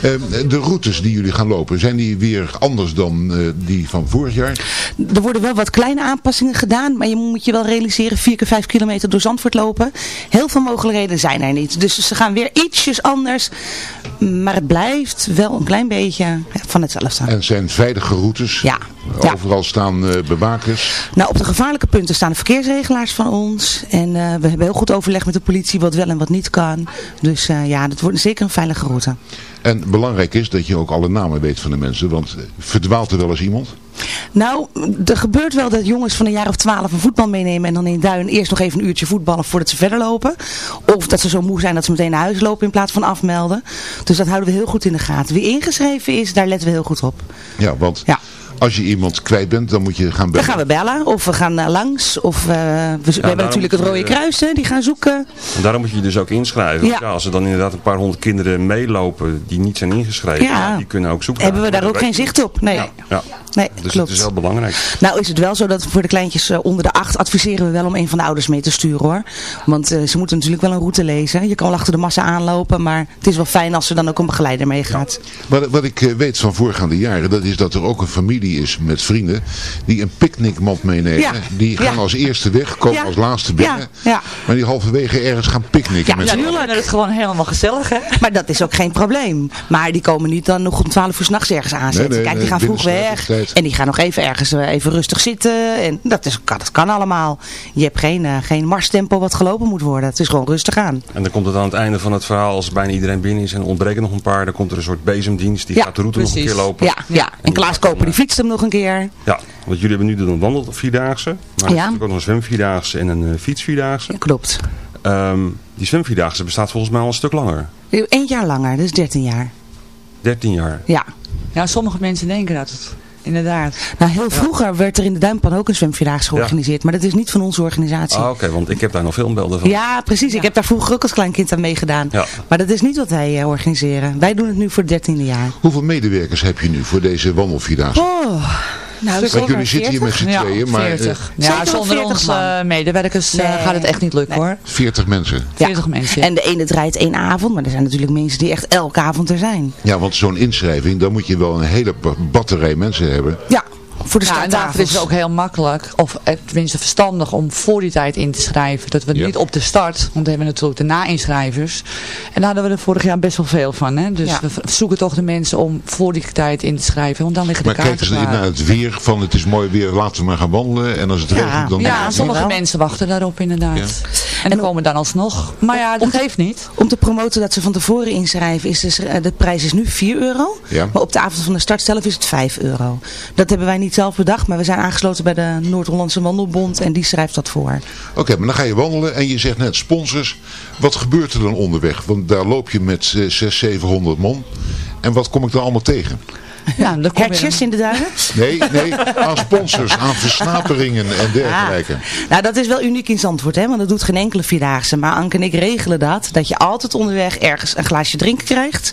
Eh, de routes die jullie gaan lopen, zijn die weer anders dan eh, die van vorig jaar? Er worden wel wat kleine aanpassingen gedaan, maar je moet je wel realiseren, 4 keer 5 kilometer door Zandvoort lopen. Heel veel mogelijkheden zijn er niet. Dus ze gaan weer ietsjes anders, maar het blijft wel een klein beetje van hetzelfde. En het zijn veilige routes? Ja. Ja. Overal staan eh, bewakers? Nou, op de gevaarlijke punten staan de verkeersregelaars van ons. En eh, we hebben heel goed overleg met de politie wat wel en wat niet kan. Dus ja, dat wordt zeker een veilige route. En belangrijk is dat je ook alle namen weet van de mensen, want eh, verdwaalt er wel eens iemand? Nou, er gebeurt wel dat jongens van een jaar of twaalf een voetbal meenemen en dan in Duin eerst nog even een uurtje voetballen voordat ze verder lopen. Of dat ze zo moe zijn dat ze meteen naar huis lopen in plaats van afmelden. Dus dat houden we heel goed in de gaten. Wie ingeschreven is, daar letten we heel goed op. Ja, want Ja. Als je iemand kwijt bent, dan moet je gaan Dan bellen. gaan we bellen of we gaan eh, langs. Of eh, we, we hebben natuurlijk het je, Rode eh, Kruis, hè, die gaan zoeken. En daarom moet je je dus ook inschrijven. Ja. Ja. als er dan inderdaad een paar honderd kinderen meelopen die niet zijn ingeschreven, Ja. die kunnen ook zoeken. Hebben we daar ook geen zicht op? Nee. Ja. Nee, Dus klopt. het is heel belangrijk. Nou is het wel zo dat voor de kleintjes onder de acht adviseren we wel om een van de ouders mee te sturen hoor. Want ze moeten natuurlijk wel een route lezen. Je kan wel achter de massa aanlopen, maar het is wel fijn als er dan ook een begeleider meegaat. Wat, wat ik weet van voorgaande jaren, dat is dat er ook een familie is met vrienden, die een picknickmand meenemen. Ja. Die gaan Ja. als eerste weg, komen Ja. als laatste binnen. Ja, ja. Maar die halverwege ergens gaan picknicken. Ja, met natuurlijk. Dat is gewoon helemaal gezellig, hè? Maar dat is ook geen probleem. Maar die komen niet dan nog om 12 uur s'nachts ergens aanzetten. Nee, nee, Kijk, die gaan vroeg weg. En die gaan nog even ergens eh, even rustig zitten. En dat, is, kan, dat kan allemaal. Je hebt geen, eh, geen marstempo wat gelopen moet worden. Het is gewoon rustig aan. En dan komt het aan het einde van het verhaal, als bijna iedereen binnen is en er ontbreken nog een paar, dan komt er een soort bezemdienst, die Ja, gaat de route nog een keer lopen. Ja, ja. En Klaas Koper die fietst hem nog een keer. Ja, want jullie hebben nu dan een wandelvierdaagse, maar er is Ja. natuurlijk ook nog een zwemvierdaagse en een eh, fietsvierdaagse. Klopt. Ehm, die zwemvierdaagse bestaat volgens mij al een stuk langer. Eén jaar langer, dus 13 jaar. 13 jaar. Ja. Ja, sommige mensen denken dat het. Inderdaad. Nou, heel vroeger werd er in de Duimpan ook een zwemvierdaagse georganiseerd. Maar dat is niet van onze organisatie. Ah, oké, want ik heb daar nog filmbeelden van. Ja, precies. Ik heb daar vroeger ook als klein kind aan meegedaan. Ja. Maar dat is niet wat wij eh, organiseren. Wij doen het nu voor het dertiende jaar. Hoeveel medewerkers heb je nu voor deze wandelvierdaagse? Oh, nou, Want jullie zitten hier met z'n Ja, tweeën, maar eh, 40. Ja, Zeker wel zonder 40 onze man. eh, medewerkers eh, Nee. gaat het echt niet lukken hoor. 40 mensen. 40 mensen. En de ene draait één avond, maar er zijn natuurlijk mensen die echt elke avond er zijn. Ja, want zo'n inschrijving, dan moet je wel een hele ba- batterij mensen hebben. Ja, voor de Ja, en daarvoor is het ook heel makkelijk, of eh, tenminste verstandig, om voor die tijd in te schrijven. Dat we Ja. niet op de start, want we hebben natuurlijk de na-inschrijvers. En daar hadden we er vorig jaar best wel veel van. Hè? Dus Ja. we zoeken toch de mensen om voor die tijd in te schrijven, want dan liggen de Maar kijken kaarten ze klaar. naar het weer van het is mooi weer, laten we maar gaan wandelen. En als het Ja. regent dan... Ja, Ja, sommige wel. mensen wachten daarop inderdaad. Ja. En die komen dan alsnog. Maar ja, dat geeft niet. Om te promoten dat ze van tevoren inschrijven, is dus, eh, de prijs is nu 4 euro. Ja. Maar op de avond van de start zelf is het 5 euro. Dat hebben wij niet zelf bedacht, maar we zijn aangesloten bij de Noord-Hollandse Wandelbond en die schrijft dat voor. Oké, maar dan ga je wandelen en je zegt net sponsors. Wat gebeurt er dan onderweg? Want daar loop je met 600, 700 man. En wat kom ik dan allemaal tegen? Ja, dan je Hertjes in de duinen? Nee, nee, aan sponsors, aan versnaperingen en dergelijke. Ah. Nou, dat is wel uniek in Zandvoort, hè? want dat doet geen enkele Vierdaagse. Maar Anke en ik regelen dat, dat je altijd onderweg ergens een glaasje drinken krijgt.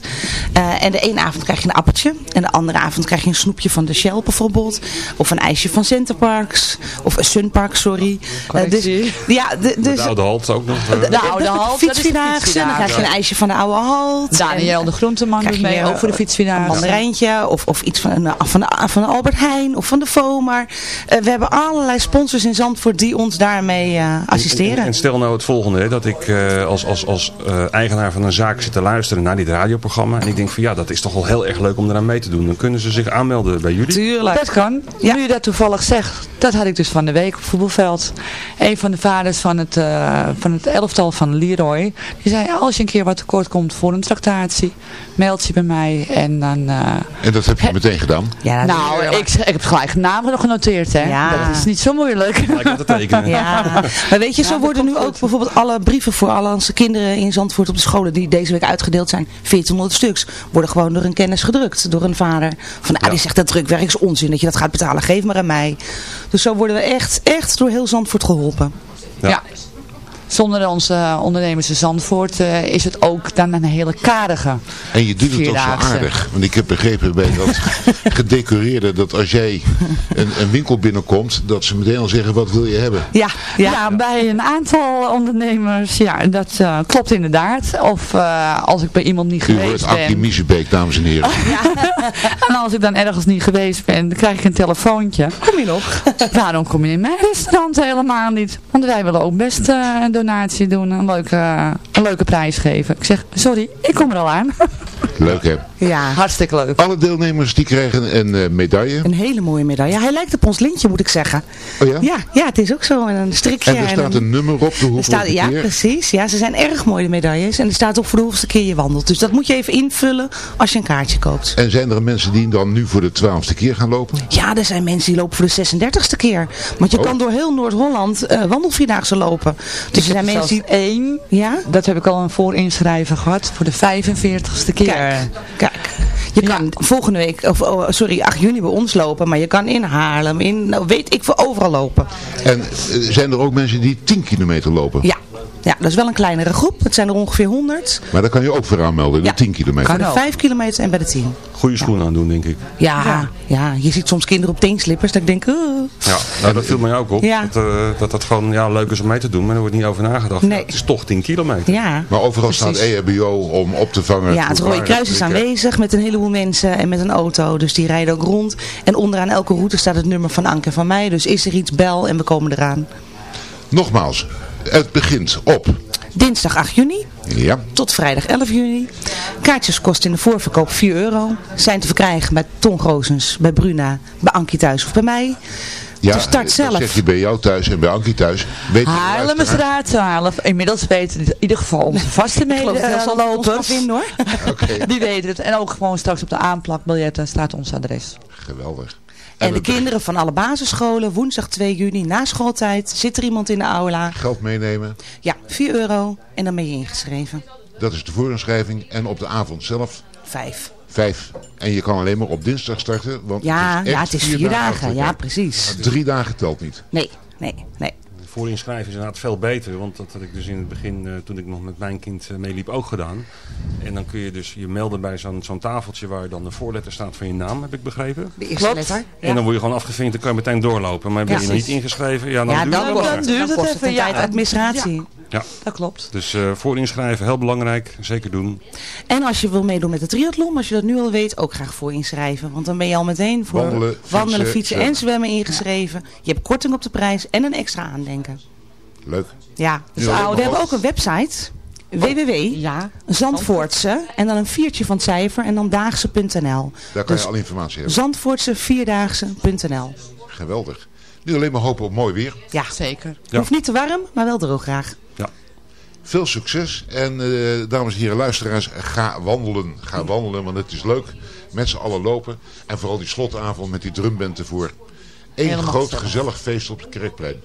Eh, en de ene avond krijg je een appeltje. En de andere avond krijg je een snoepje van de Shell bijvoorbeeld. Of een ijsje van Centerparks. Of een Sunpark, sorry. Eh, dus, ja, de, dus, de oude halt ook nog. eh. De, de oude halt, dat is de fietsvierdaagse. Dan krijg je een ijsje van de oude halt. Daniel de groenteman doet mee, voor de Een fietsvierdaagse. mandarijntje of, of iets van, een- van, de, van Albert Heijn of van de FOMAR. Eh, we hebben allerlei sponsors in Zandvoort die ons daarmee eh, assisteren. En, en stel nou het volgende, hè, dat ik eh, als, als, als eh, eigenaar van een zaak zit te luisteren naar dit radioprogramma. En ik denk van ja, dat is toch wel heel erg leuk om eraan mee te doen. Dan kunnen ze zich aanmelden bij jullie. Tuurlijk. Dat kan. Nu je dat toevallig zegt, dat had ik dus van de week op voetbalveld. Een van de vaders van het, eh, van het elftal van Leroy, die zei als je een keer wat tekort komt voor een tractatie, meld je bij mij en dan... eh, En dat heb je meteen gedaan. Ja, dat- nou, ik, ik heb gelijk namen nog genoteerd, hè. Ja. Dat is niet zo moeilijk. Te tekenen. Ja, maar weet je, zo dat worden nu ook bijvoorbeeld alle brieven voor alle onze kinderen in Zandvoort op de scholen die deze week uitgedeeld zijn, 1400 stuks, worden gewoon door een kennis gedrukt, door een vader. Van, ah, die zegt dat drukwerk is onzin, dat je dat gaat betalen, geef maar aan mij. Dus zo worden we echt, echt door heel Zandvoort geholpen. Ja. Zonder onze ondernemers in Zandvoort eh, is het ook dan een hele karige En je doet het ook zo aardig. Want ik heb begrepen bij dat gedecoreerde dat als jij een, een winkel binnenkomt, dat ze meteen al zeggen wat wil je hebben. Ja, ja. Ja, bij een aantal ondernemers, ja, dat eh, klopt inderdaad. Of eh, als ik bij iemand niet U hoort geweest Akkie ben. Miezebeek, dames en heren. En als ik dan ergens niet geweest ben, dan krijg ik een telefoontje. Kom je nog? Waarom kom je in mijn restaurant helemaal niet? Want wij willen ook best eh, een donatie doen, een leuke, een leuke prijs geven. Ik zeg, sorry, ik kom er al aan. Leuk hè. Ja. Hartstikke leuk. Alle deelnemers die krijgen een eh, medaille. Een hele mooie medaille. Ja, hij lijkt op ons lintje, moet ik zeggen. Oh ja? Ja, ja het is ook zo. En een strikje. En er staat een nummer op de Er hoeveelste staat, ja, keer. precies. Ja, ze zijn erg mooie medailles. En er staat ook voor de hoeveelste keer je wandelt. Dus dat moet je even invullen als je een kaartje koopt. En zijn er mensen die dan nu voor de twaalfste keer gaan lopen? Ja, er zijn mensen die lopen voor de 36e keer. Want je Oh. kan door heel Noord-Holland eh wandelvierdaagse lopen. Dus er zijn mensen die... één, Ja? dat heb ik al een voorinschrijven gehad voor de 45ste keer. Kijk, kijk. Je kan volgende week, of oh, sorry, 8 juni bij ons lopen. Maar je kan in Haarlem, in, nou weet ik veel, overal lopen. En eh, zijn er ook mensen die 10 kilometer lopen? Ja. Ja, dat is wel een kleinere groep. Het zijn er ongeveer 100. Maar daar kan je ook voor aanmelden, de 10 kilometer. Bij de 5 kilometer en bij de 10. Goede schoenen aan doen, denk ik. Ja, ja. je ziet soms kinderen op teenslippers. Dat ik denk, uh. Ja, nou, dat viel mij ook op. Ja. Dat, eh, dat dat gewoon ja, leuk is om mee te doen, maar er wordt niet over nagedacht. Nee. Ja, het is toch 10 kilometer. Ja. Maar overal Precies. staat E EHBO om op te vangen. Ja, het Rode Kruis is aanwezig met een heleboel mensen en met een auto. Dus die rijden ook rond. En onderaan elke route staat het nummer van Anke en van mij. Dus is er iets, bel en we komen eraan. Nogmaals, het begint op. Dinsdag 8 juni Ja, tot vrijdag 11 juni. Kaartjes kosten in de voorverkoop 4 euro. Zijn te verkrijgen bij Ton Groosens, bij Bruna, bij Ankie thuis of bij mij. ja de start zelf. zeg je bij jou thuis en bij Ankie thuis. Haarlemmerstraat 12. Inmiddels weten in ieder geval onze vaste medelopers. kan vinden hoor. Die weten het. En ook gewoon straks op de aanplakbiljetten staat ons adres. Geweldig. En de kinderen van alle basisscholen, woensdag 2 juni, na schooltijd, zit er iemand in de aula. Geld meenemen, Ja, 4 euro en dan ben je ingeschreven. dat is de voorinschrijving. En op de avond zelf 5. vijf. En je kan alleen maar op dinsdag starten. Want Ja, het is, ja, echt het is vier dagen. achter Ja, precies. Drie dagen telt niet. Nee, nee, nee. Voor inschrijven is inderdaad veel beter, want dat had ik dus in het begin, eh, toen ik nog met mijn kind eh, meeliep, ook gedaan. En dan kun je dus je melden bij zo'n zo'n tafeltje waar dan de voorletter staat van je naam, heb ik begrepen. De eerste letter. En dan word je gewoon afgevinkt, dan kan je meteen doorlopen. Maar ben Ja, je niet ingeschreven, ja, dan Ja, duurt dan, het dan, langer. duurt het een tijd administratie. Ja. Dat klopt. Dus eh voor inschrijven, heel belangrijk, zeker doen. En als je wil meedoen met de triathlon, als je dat nu al weet, ook graag voor inschrijven. Want dan ben je al meteen voor Wandelen, wandelen, fietsen, fietsen en zwemmen. ingeschreven. Je hebt korting op de prijs en een extra aandenken. Leuk. Ja, dus maar we hebben ook een website. www. Ja. Zandvoortse. En dan een viertje van het cijfer en dan daagse.nl. Daar kan Dus je alle informatie hebben. Zandvoortse vierdaagse.nl. Geweldig. Nu alleen maar hopen op mooi weer. Ja, zeker. Ja. Hoeft niet te warm, maar wel droog graag. Veel succes. En eh, dames en heren luisteraars, ga wandelen. Ga wandelen, want het is leuk. Met z'n allen lopen. En vooral die slotavond met die drumband ervoor. Eén Helemaal groot gezellig. gezellig feest op het kerkplein.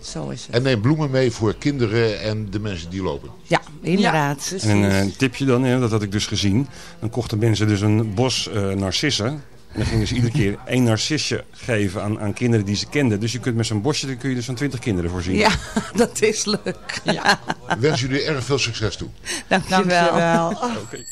Zo is het. En neem bloemen mee voor kinderen en de mensen die lopen. Ja, inderdaad. En een eh, tipje dan, hè, dat had ik dus gezien. Dan kochten mensen dus een bos eh, narcissen. En dan gingen ze iedere keer één narcisje geven aan, aan kinderen die ze kenden. Dus je kunt met zo'n bosje, dan kun je dus van twintig kinderen voorzien. Ja, dat is leuk. Ja. Ik wens jullie erg veel succes toe. Dankjewel. Dankjewel. Oké. Rondom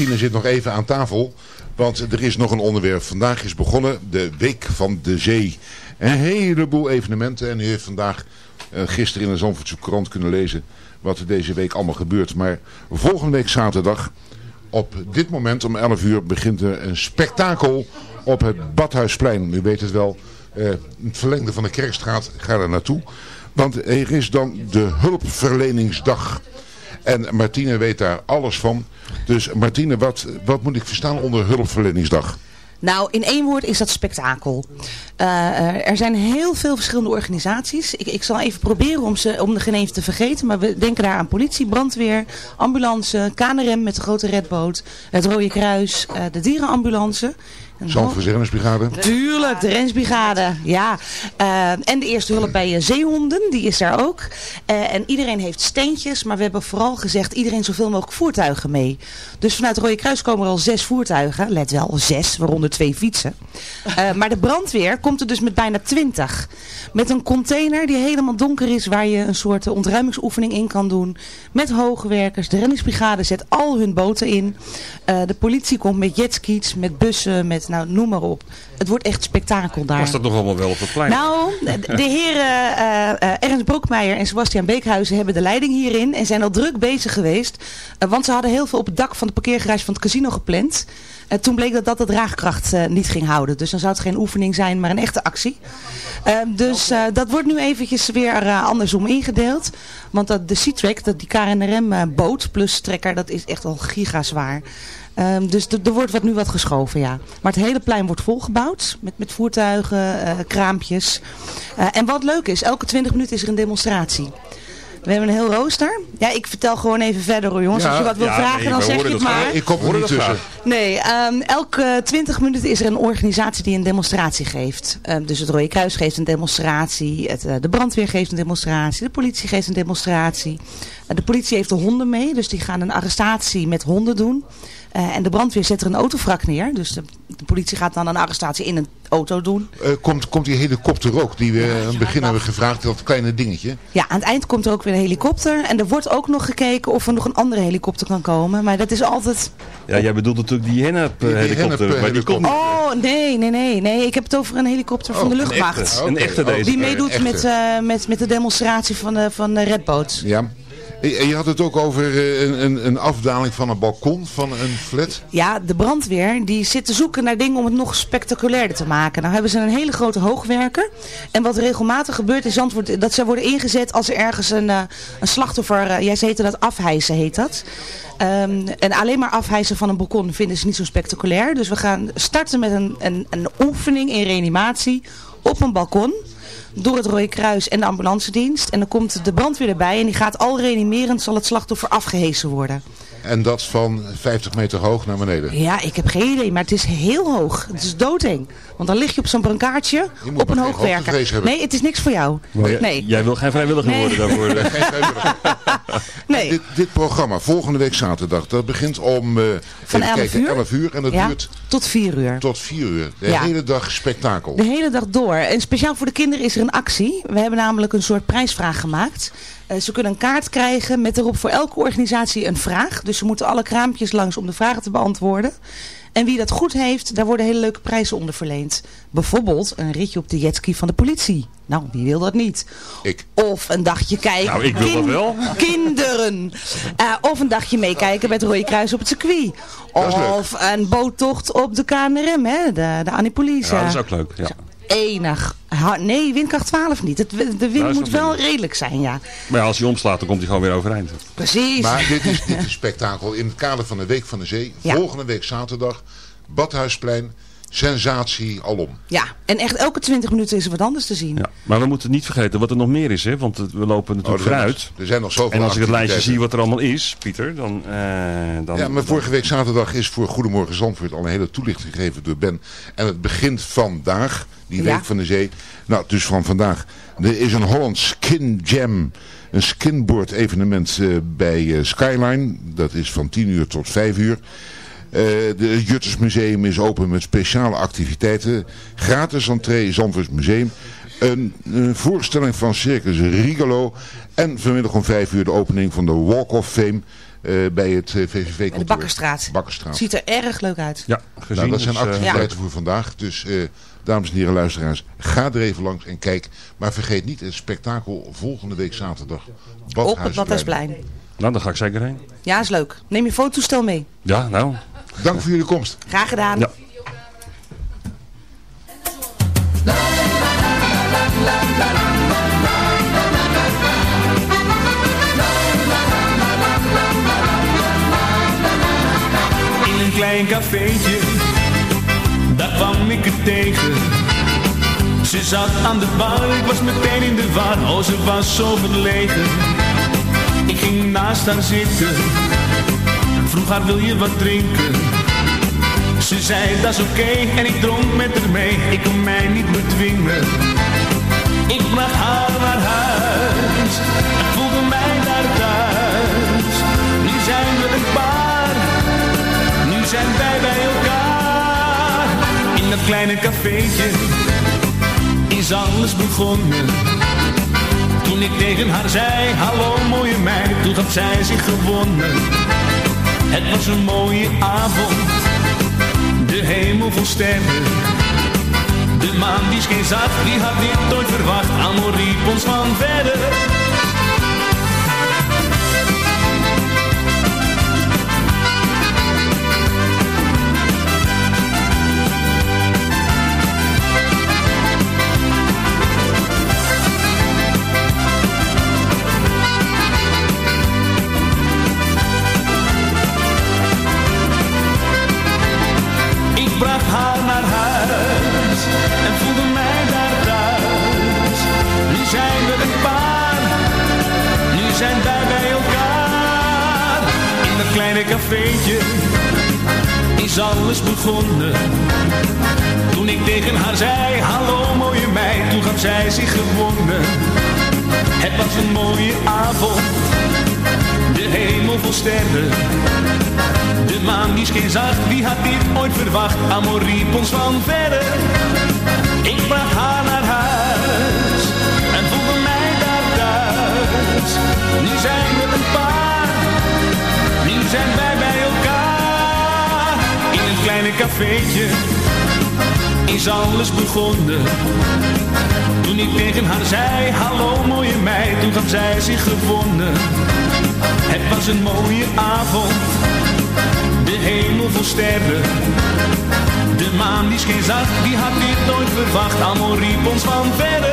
Martine zit nog even aan tafel. Want er is nog een onderwerp. Vandaag is begonnen de Week van de Zee. Een heleboel evenementen. En u heeft vandaag eh, gisteren in de Zandvoortse kunnen lezen wat er deze week allemaal gebeurt. Maar volgende week zaterdag op dit moment om 11 uur begint er een spektakel op het Badhuisplein. U weet het wel, eh, het verlengde van de Kerkstraat, ga er naartoe. Want er is dan de hulpverleningsdag. En Martine weet daar alles van. Dus Martine, wat, wat moet ik verstaan onder hulpverleningsdag? Nou, in één woord is dat spektakel. Uh, uh, er zijn heel veel verschillende organisaties. Ik, ik zal even proberen om, ze, om de geen even te vergeten. Maar we denken daar aan politie, brandweer, ambulance, KNRM met de grote redboot, het Rode Kruis, uh, de dierenambulance. Zandvoortse Rennersbrigade. Tuurlijk, de Rensbrigade. Ja. Uh, en de eerste hulp bij uh, zeehonden, die is daar ook. Uh, en iedereen heeft steentjes, maar we hebben vooral gezegd iedereen zoveel mogelijk voertuigen mee. Dus vanuit Rode Kruis komen er al zes voertuigen. Let wel, zes, waaronder twee fietsen. maar de brandweer komt er dus met bijna twintig. Met een container die helemaal donker is, waar je een soort ontruimingsoefening in kan doen. Met hoogwerkers. De Renningsbrigade zet al hun boten in. de politie komt met jetskis, met bussen, met nou noem maar op. Het wordt echt spektakel daar. Was dat nog allemaal wel op het plein? Nou, de, heren uh, uh, Ernst Broekmeijer en Sebastian Beekhuizen hebben de leiding hierin en zijn al druk bezig geweest. Uh, want ze hadden heel veel op het dak van de parkeergarage van het casino gepland. Uh, toen bleek dat dat de draagkracht uh, niet ging houden. Dus dan zou het geen oefening zijn, maar een echte actie. Uh, dus dat wordt nu eventjes weer andersom ingedeeld. Want dat, de C-Track, die KNRM boot plus trekker, dat is echt al gigazwaar. Um, dus er wordt wat, nu wat geschoven, ja. Maar het hele plein wordt volgebouwd met, met voertuigen, uh, kraampjes. Uh, en wat leuk is, elke 20 minuten is er een demonstratie. We hebben een heel rooster. Ja, ik vertel gewoon even verder hoor jongens. Ja, Als je wat wil ja, vragen, nee, dan zeg je het maar. Ik kom er niet tussen. Nee, um, elke 20 minuten is er een organisatie die een demonstratie geeft. Um, dus het Rode Kruis geeft een demonstratie. Het, uh, de brandweer geeft een demonstratie. De politie geeft een demonstratie. Uh, de politie heeft de honden mee. Dus die gaan een arrestatie met honden doen. Uh, en de brandweer zet er een autovrak neer. Dus de, de, politie gaat dan een arrestatie in een auto doen. Uh, komt, komt die helikopter ook, die we ja, aan het begin hebben gevraagd, dat kleine dingetje? Ja, aan het eind komt er ook weer een helikopter. En er wordt ook nog gekeken of er nog een andere helikopter kan komen. Maar dat is altijd... Ja, jij bedoelt natuurlijk die hennep-helikopter. Maar die komt Oh, nee, nee, nee, nee. Ik heb het over een helikopter oh, van de luchtmacht. Een echte, een echte deze. Die meedoet met, met, met de demonstratie van de, van de Redboot. Ja. En je had het ook over een, een, een, afdaling van een balkon van een flat. Ja, de brandweer die zit te zoeken naar dingen om het nog spectaculairder te maken. Nou hebben ze een hele grote hoogwerker. En wat regelmatig gebeurt is dat ze worden ingezet als er ergens een, een slachtoffer, jij heette dat afhijzen heet dat. Um, en alleen maar afhijzen van een balkon vinden ze niet zo spectaculair. Dus we gaan starten met een, een, een oefening in reanimatie op een balkon door het Rode Kruis en de ambulance dienst. En dan komt de brandweer erbij en die gaat al reanimerend zal het slachtoffer afgehezen worden. En dat van 50 meter hoog naar beneden? Ja, ik heb geen idee, maar het is heel hoog. Het is doodeng. Want dan lig je op zo'n brankaartje op een hoogwerker. Nee, het is niks voor jou. Nee. Jij wil geen vrijwilliger nee. worden daarvoor. geen vrijwilliger. nee. Dit, dit, programma, volgende week zaterdag, dat begint om uh, Van 11 kijken, uur? 11 uur. En dat ja, duurt tot 4 uur. Tot 4 uur. De ja. hele dag spektakel. De hele dag door. En speciaal voor de kinderen is er een actie. We hebben namelijk een soort prijsvraag gemaakt. Uh, ze kunnen een kaart krijgen met erop voor elke organisatie een vraag. Dus ze moeten alle kraampjes langs om de vragen te beantwoorden. En wie dat goed heeft, daar worden hele leuke prijzen onder verleend. Bijvoorbeeld een ritje op de jetski van de politie. Nou, wie wil dat niet? Ik. Of een dagje kijken. Nou, ik wil dat wel. Kinderen. Uh, of een dagje meekijken het Rode Kruis op het circuit. Of een boottocht op de KNRM, hè? de, de Annipolisa. Ja, dat is ook leuk, ja enig. Nee, windkracht 12 niet. Het, de wind nou, moet wel redelijk zijn, ja. Maar ja, als hij omslaat, dan komt hij gewoon weer overeind. Precies. Maar dit is, dit is spektakel in het kader van de Week van de Zee. Ja. Volgende week zaterdag, Badhuisplein. Sensatie alom. Ja, en echt elke 20 minuten is er wat anders te zien. Ja, maar we moeten niet vergeten wat er nog meer is, hè? want we lopen natuurlijk oh, er vooruit. Er zijn nog zoveel En als ik het lijstje zie wat er allemaal is, Pieter, dan... Uh, dan ja, maar vorige week zaterdag is voor Goedemorgen Zandvoort al een hele toelichting gegeven door Ben. En het begint vandaag, die Week ja. van de Zee. Nou, dus van vandaag. Er is een Holland Skin Jam, een skinboard evenement uh, bij uh, Skyline. Dat is van 10 uur tot 5 uur. Het uh, Juttersmuseum is open met speciale activiteiten. Gratis entree Zandvoorts Museum. Een, een, voorstelling van Circus Rigolo. En vanmiddag om vijf uur de opening van de Walk of Fame. eh, bij het eh, VVV-kantoor. De Bakkerstraat. Bakkerstraat. Ziet er erg leuk uit. Ja, gezien. Nou, dat zijn dus, eh, activiteiten voor vandaag. Dus eh, dames en heren luisteraars, ga er even langs en kijk. Maar vergeet niet het spektakel volgende week zaterdag. Op het Badhuisplein. Nou, daar ga ik zeker heen. Ja, is leuk. Neem je fototoestel mee. Ja, nou. Dank voor jullie komst. Graag gedaan. Ja. In een klein cafeetje, daar kwam ik er tegen. Ze zat aan de bar, ik was meteen in de war. Oh, ze was zo verlegen. Ik ging naast haar zitten, vroeg haar wil je wat drinken. Ze zei dat is oké en ik dronk met haar mee. Ik kon mij niet bedwingen. Ik bracht haar naar huis, ik voelde mij daar thuis. Nu zijn we een paar, nu zijn wij bij elkaar. In dat kleine cafeetje is alles begonnen. Toen ik tegen haar zei, hallo mooie meid, toen had zij zich gewonnen. Het was een mooie avond, de hemel vol sterren. De maan die scheen zacht, wie had dit ooit verwacht? Amor riep ons van verder. Cafeetje is alles begonnen. Toen ik tegen haar zei, hallo mooie meid, toen gaf zij zich gewonnen. Het was een mooie avond, de hemel vol sterren. De maan die scheen zacht, wie had dit ooit verwacht? Amor riep ons van verre. Ik bracht haar naar huis en voelde mij daar thuis. Nu zijn we een paar, nu zijn wij cafeetje is alles begonnen. Toen ik tegen haar zei, hallo mooie meid, toen gaf zij zich gewonnen. Het was een mooie avond de hemel vol sterren. De maan die scheen zacht, wie had dit nooit verwacht? Amor riep ons van verre.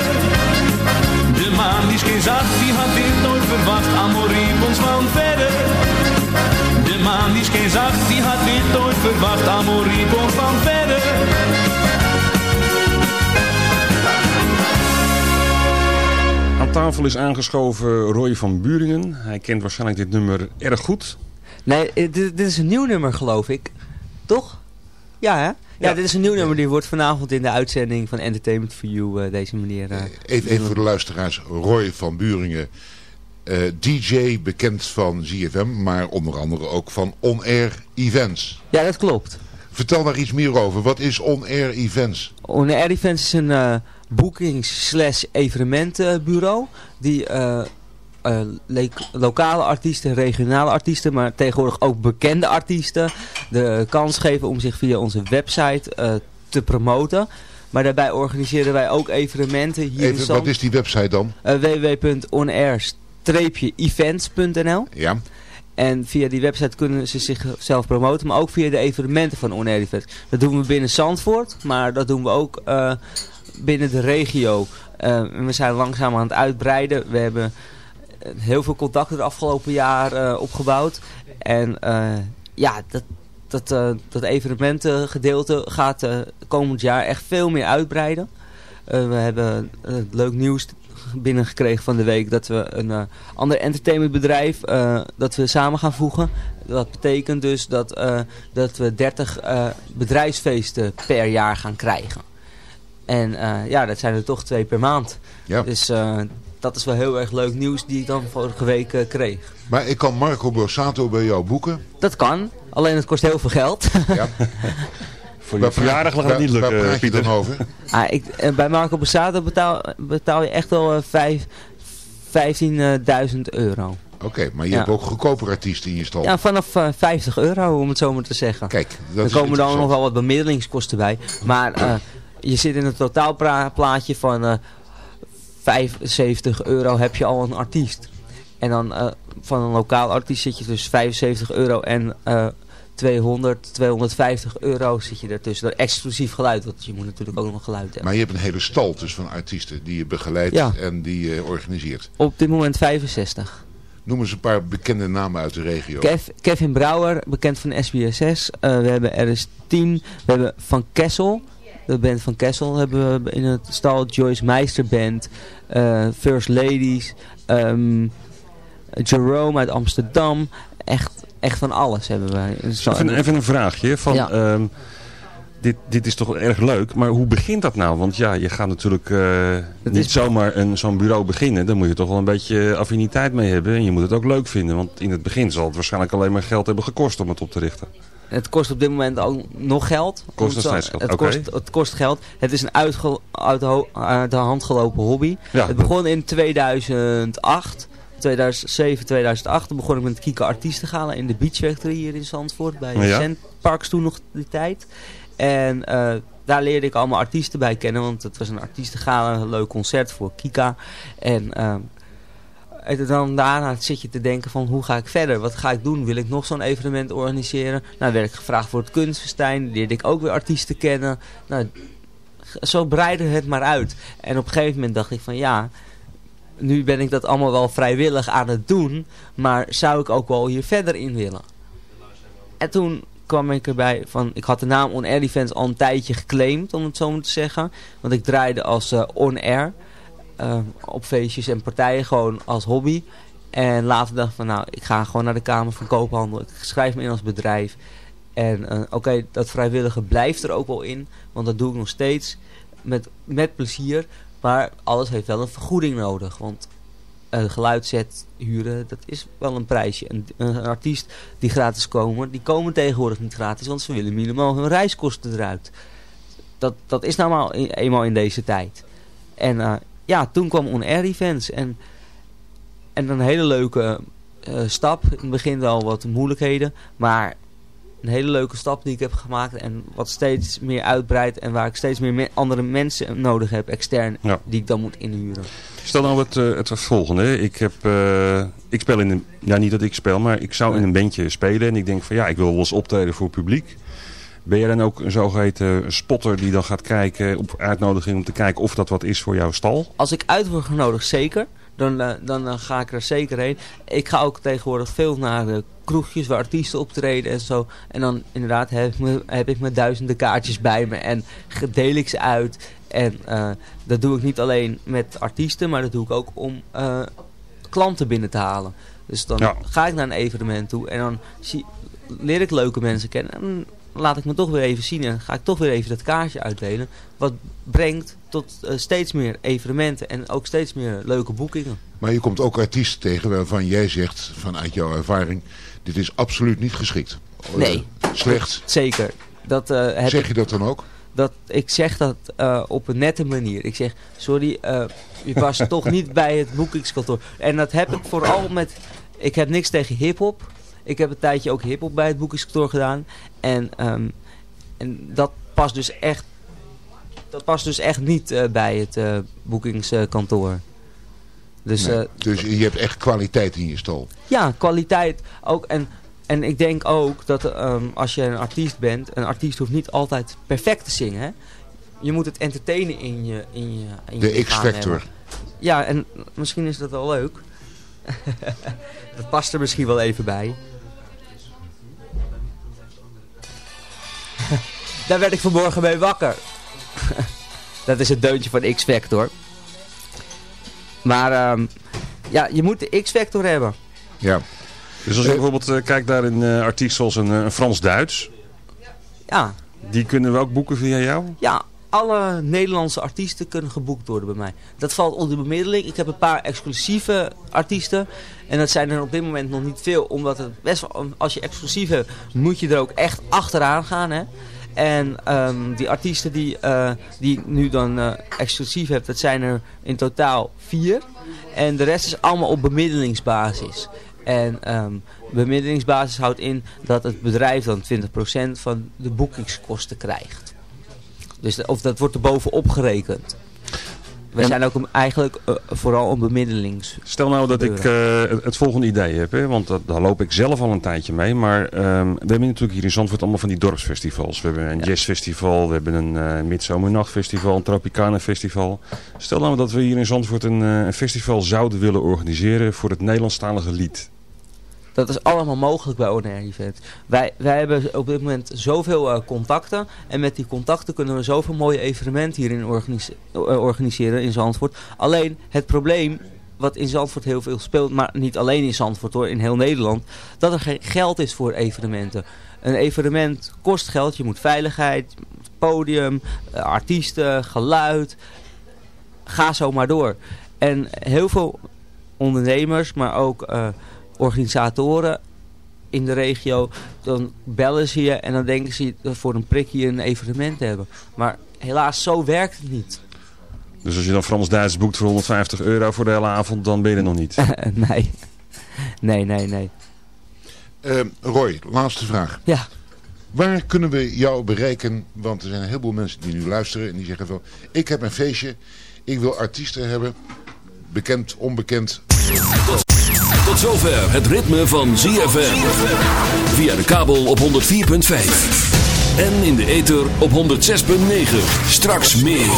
De maan die scheen zacht, wie had dit nooit verwacht? Amor riep ons van verre. De maan die scheen zacht, wie had dit nooit verwacht? Amor riep ons van verre. Aan tafel is aangeschoven Roy van Buringen. Hij kent waarschijnlijk dit nummer erg goed. Nee, eh, dit, dit is een nieuw nummer geloof ik. Toch? Ja hè? Ja, dit is een nieuw nummer. Die wordt vanavond in de uitzending van Entertainment for You eh, deze manier... eh, Even, even voor de luisteraars. Roy van Buringen. eh, DJ, bekend van ZFM, maar onder andere ook van On Air Events. Ja, dat klopt. Vertel daar iets meer over. Wat is On Air Events? On Air Events is een eh, boekings- slash evenementenbureau die eh, eh, lokale artiesten, regionale artiesten, maar tegenwoordig ook bekende artiesten de kans geven om zich via onze website eh, te promoten. Maar daarbij organiseren wij ook evenementen hier in Zand. wat is die website dan? Eh, www.onair-events.nl Ja. En via die website kunnen ze zichzelf promoten, maar ook via de evenementen van On Air Events. Dat doen we binnen Zandvoort, maar dat doen we ook eh, binnen de regio. Eh, we zijn langzaam aan het uitbreiden. We hebben eh, heel veel contacten het afgelopen jaar eh, opgebouwd. En eh, ja, dat, dat, eh, dat evenementengedeelte gaat komend jaar echt veel meer uitbreiden. We hebben leuk nieuws binnengekregen van de week dat we een ander entertainmentbedrijf dat we samen gaan voegen. Dat betekent dus dat, dat we 30 eh, bedrijfsfeesten per jaar gaan krijgen. En ja, dat zijn er toch twee per maand. Ja. Dus dat is wel heel erg leuk nieuws die ik dan vorige week eh, kreeg. Maar ik kan Marco Borsato bij jou boeken. Dat kan, alleen het kost heel veel geld. Ja. Voor je verjaardag gaat het niet lukken, Waar praat je Pieter. dan over? Ah, ik, eh, bij Marco Borsato betaal, betaal je echt wel eh, vijf- 15.000 euro. Oké, maar je Ja. hebt ook goedkoper artiesten in je stal. Ja, vanaf eh, 50 euro, om het zo maar te zeggen. Kijk, dat er is komen dan nog wel wat bemiddelingskosten bij. Maar eh, je zit in een totaalplaatje van eh 75 euro heb je al een artiest. En dan eh, van een lokaal artiest zit je dus 75 euro en eh 200, 250 euro zit je ertussen. Dat exclusief geluid, want je moet natuurlijk ook nog geluid hebben. Maar je hebt een hele stal dus van artiesten die je begeleidt Ja. en die je organiseert. Op dit moment 65. Noem eens een paar bekende namen uit de regio. Kev, Kevin Brouwer, bekend van SBSS. Eh, we hebben RS10. We hebben Van Kessel. De band van Kessel hebben we in het stal. Joyce Meister Band. eh, First Ladies. ehm, Jerome uit Amsterdam. Echt, echt van alles hebben we. Even, even een vraagje. Van, Ja. ehm, dit, dit is toch erg leuk, maar hoe begint dat nou? Want ja, je gaat natuurlijk eh, niet is- zomaar een, zo'n bureau beginnen. Daar moet je toch wel een beetje affiniteit mee hebben. En je moet het ook leuk vinden. Want in het begin zal het waarschijnlijk alleen maar geld hebben gekost om het op te richten. Het kost op dit moment ook nog geld. Kost het kost, het kost geld. Het is een uitge- uit, de ho- uit de hand gelopen hobby. Ja, het begon in 2008. 2007, 2008. Toen begon ik met Kika Artiestengala in de Beach Factory hier in Zandvoort. Bij Ja. Toen nog die tijd. En eh, daar leerde ik allemaal artiesten bij kennen. Want het was een artiestengala, een leuk concert voor Kika. En... ehm, en dan daarna zit je te denken van hoe ga ik verder? Wat ga ik doen? Wil ik nog zo'n evenement organiseren? Nou werd ik gevraagd voor het kunstfestijn. Leerde ik ook weer artiesten kennen. Nou, zo breidde het maar uit. En op een gegeven moment dacht ik van ja, nu ben ik dat allemaal wel vrijwillig aan het doen. Maar zou ik ook wel hier verder in willen? En toen kwam ik erbij van, ik had de naam On Air Events al een tijdje geclaimd, om het zo maar te zeggen. Want ik draaide als eh, On Air. Eh, op feestjes en partijen gewoon als hobby. En later dacht ik van nou, ik ga gewoon naar de Kamer van Koophandel. Ik schrijf me in als bedrijf. En eh, oké, dat vrijwillige blijft er ook wel in. Want dat doe ik nog steeds met, met plezier. Maar alles heeft wel een vergoeding nodig. Want een geluidset huren, dat is wel een prijsje. Een, artiest die gratis komen, die komen tegenwoordig niet gratis. Want ze willen minimaal hun reiskosten eruit. Dat, dat is nou maar eenmaal in deze tijd. En eh, ja, toen kwam On Air Events. En, en een hele leuke eh, stap. In het begin wel wat moeilijkheden. Maar een hele leuke stap die ik heb gemaakt. En wat steeds meer uitbreidt. En waar ik steeds meer me- andere mensen nodig heb, extern. Ja. Die ik dan moet inhuren. Stel nou het, eh, het volgende. Ik, heb, eh, ik speel in een... Ja, niet dat ik speel, maar ik zou in een bandje spelen. En ik denk van ja, ik wil wel eens optreden voor publiek. Ben jij dan ook een zogeheten spotter die dan gaat kijken op uitnodiging om te kijken of dat wat is voor jouw stal? Als ik uit word genodigd, zeker. Dan, eh, dan eh, ga ik er zeker heen. Ik ga ook tegenwoordig veel naar de kroegjes waar artiesten optreden en zo. En dan inderdaad heb ik, me, heb ik mijn duizenden kaartjes bij me en deel ik ze uit. En eh, dat doe ik niet alleen met artiesten, maar dat doe ik ook om klanten binnen te halen. Dus dan Ja. ga ik naar een evenement toe en dan zie, leer ik leuke mensen kennen. En dan laat ik me toch weer even zien en ga ik toch weer even dat kaartje uitdelen. Wat brengt tot eh, steeds meer evenementen en ook steeds meer leuke boekingen. Maar je komt ook artiesten tegen waarvan jij zegt, vanuit jouw ervaring, dit is absoluut niet geschikt. Nee. Eh, Slecht. Zeker. Dat, heb Zeg je dat dan ook? Dat, ik zeg dat op een nette manier. Ik zeg, sorry, je past toch niet bij het boekingskantoor. En dat heb ik vooral met... Ik heb niks tegen hiphop. Ik heb een tijdje ook hiphop bij het boekingskantoor gedaan. En, ehm, en dat past dus echt... Dat past dus echt niet eh, bij het eh, boekingskantoor. Dus Nee. eh, dus je hebt echt kwaliteit in je stal. ja, kwaliteit ook. En, en ik denk ook dat ehm, als je een artiest bent, een artiest hoeft niet altijd perfect te zingen. Hè? Je moet het entertainen in je in je, in De X-factor. Ja, en misschien is dat wel leuk. dat past er misschien wel even bij. Daar werd ik vanmorgen mee wakker. dat is het deuntje van X-Factor. Maar ehm, ja, je moet de X-Factor hebben. Ja. Dus als je bijvoorbeeld eh, kijkt naar een eh, artiest zoals een, eh, een Frans-Duits. Ja. Die kunnen we ook boeken via jou? Ja, alle Nederlandse artiesten kunnen geboekt worden bij mij. Dat valt onder bemiddeling. Ik heb een paar exclusieve artiesten. En dat zijn er op dit moment nog niet veel. Omdat het best wel, als je exclusief hebt, moet je er ook echt achteraan gaan. Hè? En ehm, die artiesten die, eh, die ik nu dan eh, exclusief heb, dat zijn er in totaal vier. En de rest is allemaal op bemiddelingsbasis. En ehm, bemiddelingsbasis houdt in dat het bedrijf dan 20% van de boekingskosten krijgt. Dus of dat wordt er bovenop gerekend. We zijn ook eigenlijk eh, vooral een bemiddelings. Stel nou dat ik eh, het- het volgende idee heb, hè, want dat, daar loop ik zelf al een tijdje mee. Maar ehm, we hebben natuurlijk hier in Zandvoort allemaal van die dorpsfestivals. We hebben een jazzfestival, we hebben een eh midzomernachtfestival, een Tropicana festival. Stel nou dat we hier in Zandvoort een, een festival zouden willen organiseren voor het Nederlandstalige lied. Dat is allemaal mogelijk bij ONR Event. Wij, wij hebben op dit moment zoveel eh, contacten. En met die contacten kunnen we zoveel mooie evenementen hierin organise- eh, organiseren in Zandvoort. Alleen het probleem wat in Zandvoort heel veel speelt, maar niet alleen in Zandvoort hoor, in heel Nederland, dat er geen geld is voor evenementen. Een evenement kost geld, je moet veiligheid, podium, eh, artiesten, geluid, ga zo maar door. En heel veel ondernemers, maar ook organisatoren in de regio, dan bellen ze je en dan denken ze voor een prikje een evenement te hebben. Maar helaas, zo werkt het niet. Dus als je dan Frans-Duits boekt voor 150 euro voor de hele avond, dan ben je er nog niet. nee. Nee, nee, nee. Eh, Roy, laatste vraag. Ja. Waar kunnen we jou bereiken? Want er zijn een heleboel mensen die nu luisteren en die zeggen van... Ik heb een feestje, ik wil artiesten hebben, bekend, onbekend. Tot zover het ritme van ZFM. Via de kabel op 104.5. En in de ether op 106.9. Straks meer.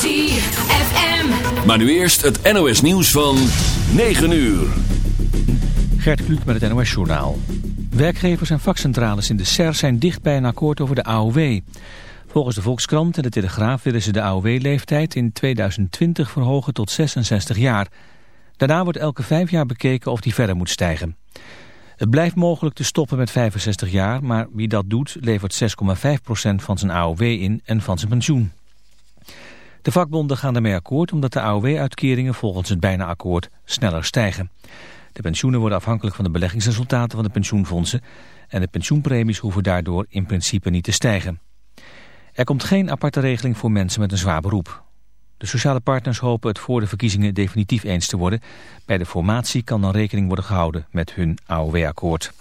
ZFM. Maar nu eerst het NOS nieuws van 9 uur. Gert Kluk met het NOS Journaal. Werkgevers en vakcentrales in de SER zijn dicht bij een akkoord over de AOW. Volgens de Volkskrant en de Telegraaf willen ze de AOW-leeftijd in 2020 verhogen tot 66 jaar. Daarna wordt elke vijf jaar bekeken of die verder moet stijgen. Het blijft mogelijk te stoppen met 65 jaar, maar wie dat doet levert 6,5% van zijn AOW in en van zijn pensioen. De vakbonden gaan daarmee akkoord omdat de AOW-uitkeringen volgens het bijna akkoord sneller stijgen. De pensioenen worden afhankelijk van de beleggingsresultaten van de pensioenfondsen en de pensioenpremies hoeven daardoor in principe niet te stijgen. Er komt geen aparte regeling voor mensen met een zwaar beroep. De sociale partners hopen het voor de verkiezingen definitief eens te worden. Bij de formatie kan dan rekening worden gehouden met hun AOW-akkoord.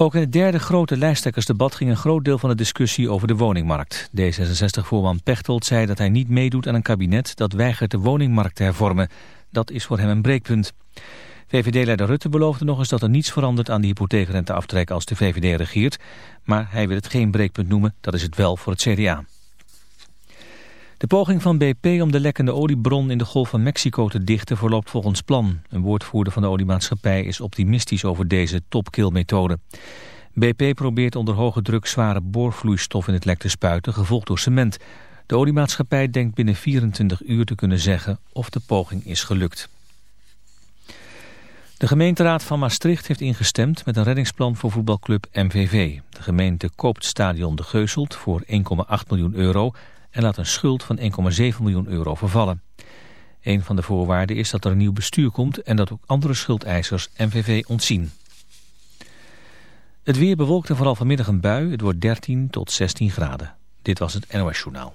Ook in het derde grote lijsttrekkersdebat ging een groot deel van de discussie over de woningmarkt. D66-voorman Pechtold zei dat hij niet meedoet aan een kabinet dat weigert de woningmarkt te hervormen. Dat is voor hem een breekpunt. VVD-leider Rutte beloofde nog eens dat er niets verandert aan de hypotheekrenteaftrek als de VVD regeert. Maar hij wil het geen breekpunt noemen, dat is het wel voor het CDA. De poging van BP om de lekkende oliebron in de Golf van Mexico te dichten verloopt volgens plan. Een woordvoerder van de oliemaatschappij is optimistisch over deze topkill-methode. BP probeert onder hoge druk zware boorvloeistof in het lek te spuiten, gevolgd door cement. De oliemaatschappij denkt binnen 24 uur te kunnen zeggen of de poging is gelukt. De gemeenteraad van Maastricht heeft ingestemd met een reddingsplan voor voetbalclub MVV. De gemeente koopt stadion De Geuselt voor 1,8 miljoen euro en laat een schuld van 1,7 miljoen euro vervallen. Een van de voorwaarden is dat er een nieuw bestuur komt en dat ook andere schuldeisers MVV ontzien. Het weer bewolkt en vooral vanmiddag een bui. Het wordt 13 tot 16 graden. Dit was het NOS Journaal.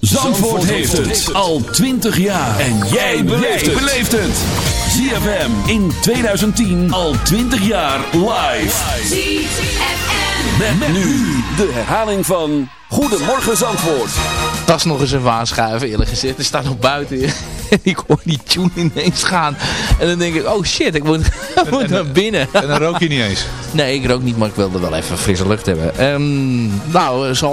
Zandvoort heeft het al 20 jaar. En jij beleeft het. ZFM in 2010 al 20 jaar live. ZFM. Met, met nu de herhaling van Goedemorgen Zandvoort. tas nog eens even aanschuiven eerlijk gezegd. Er staat nog buiten. En ik hoor die tune ineens gaan. En dan denk ik, oh shit, ik moet, ik moet naar binnen. En dan rook je niet eens? Nee, ik rook niet, maar ik wilde wel even frisse lucht hebben. Ehm, nou, zo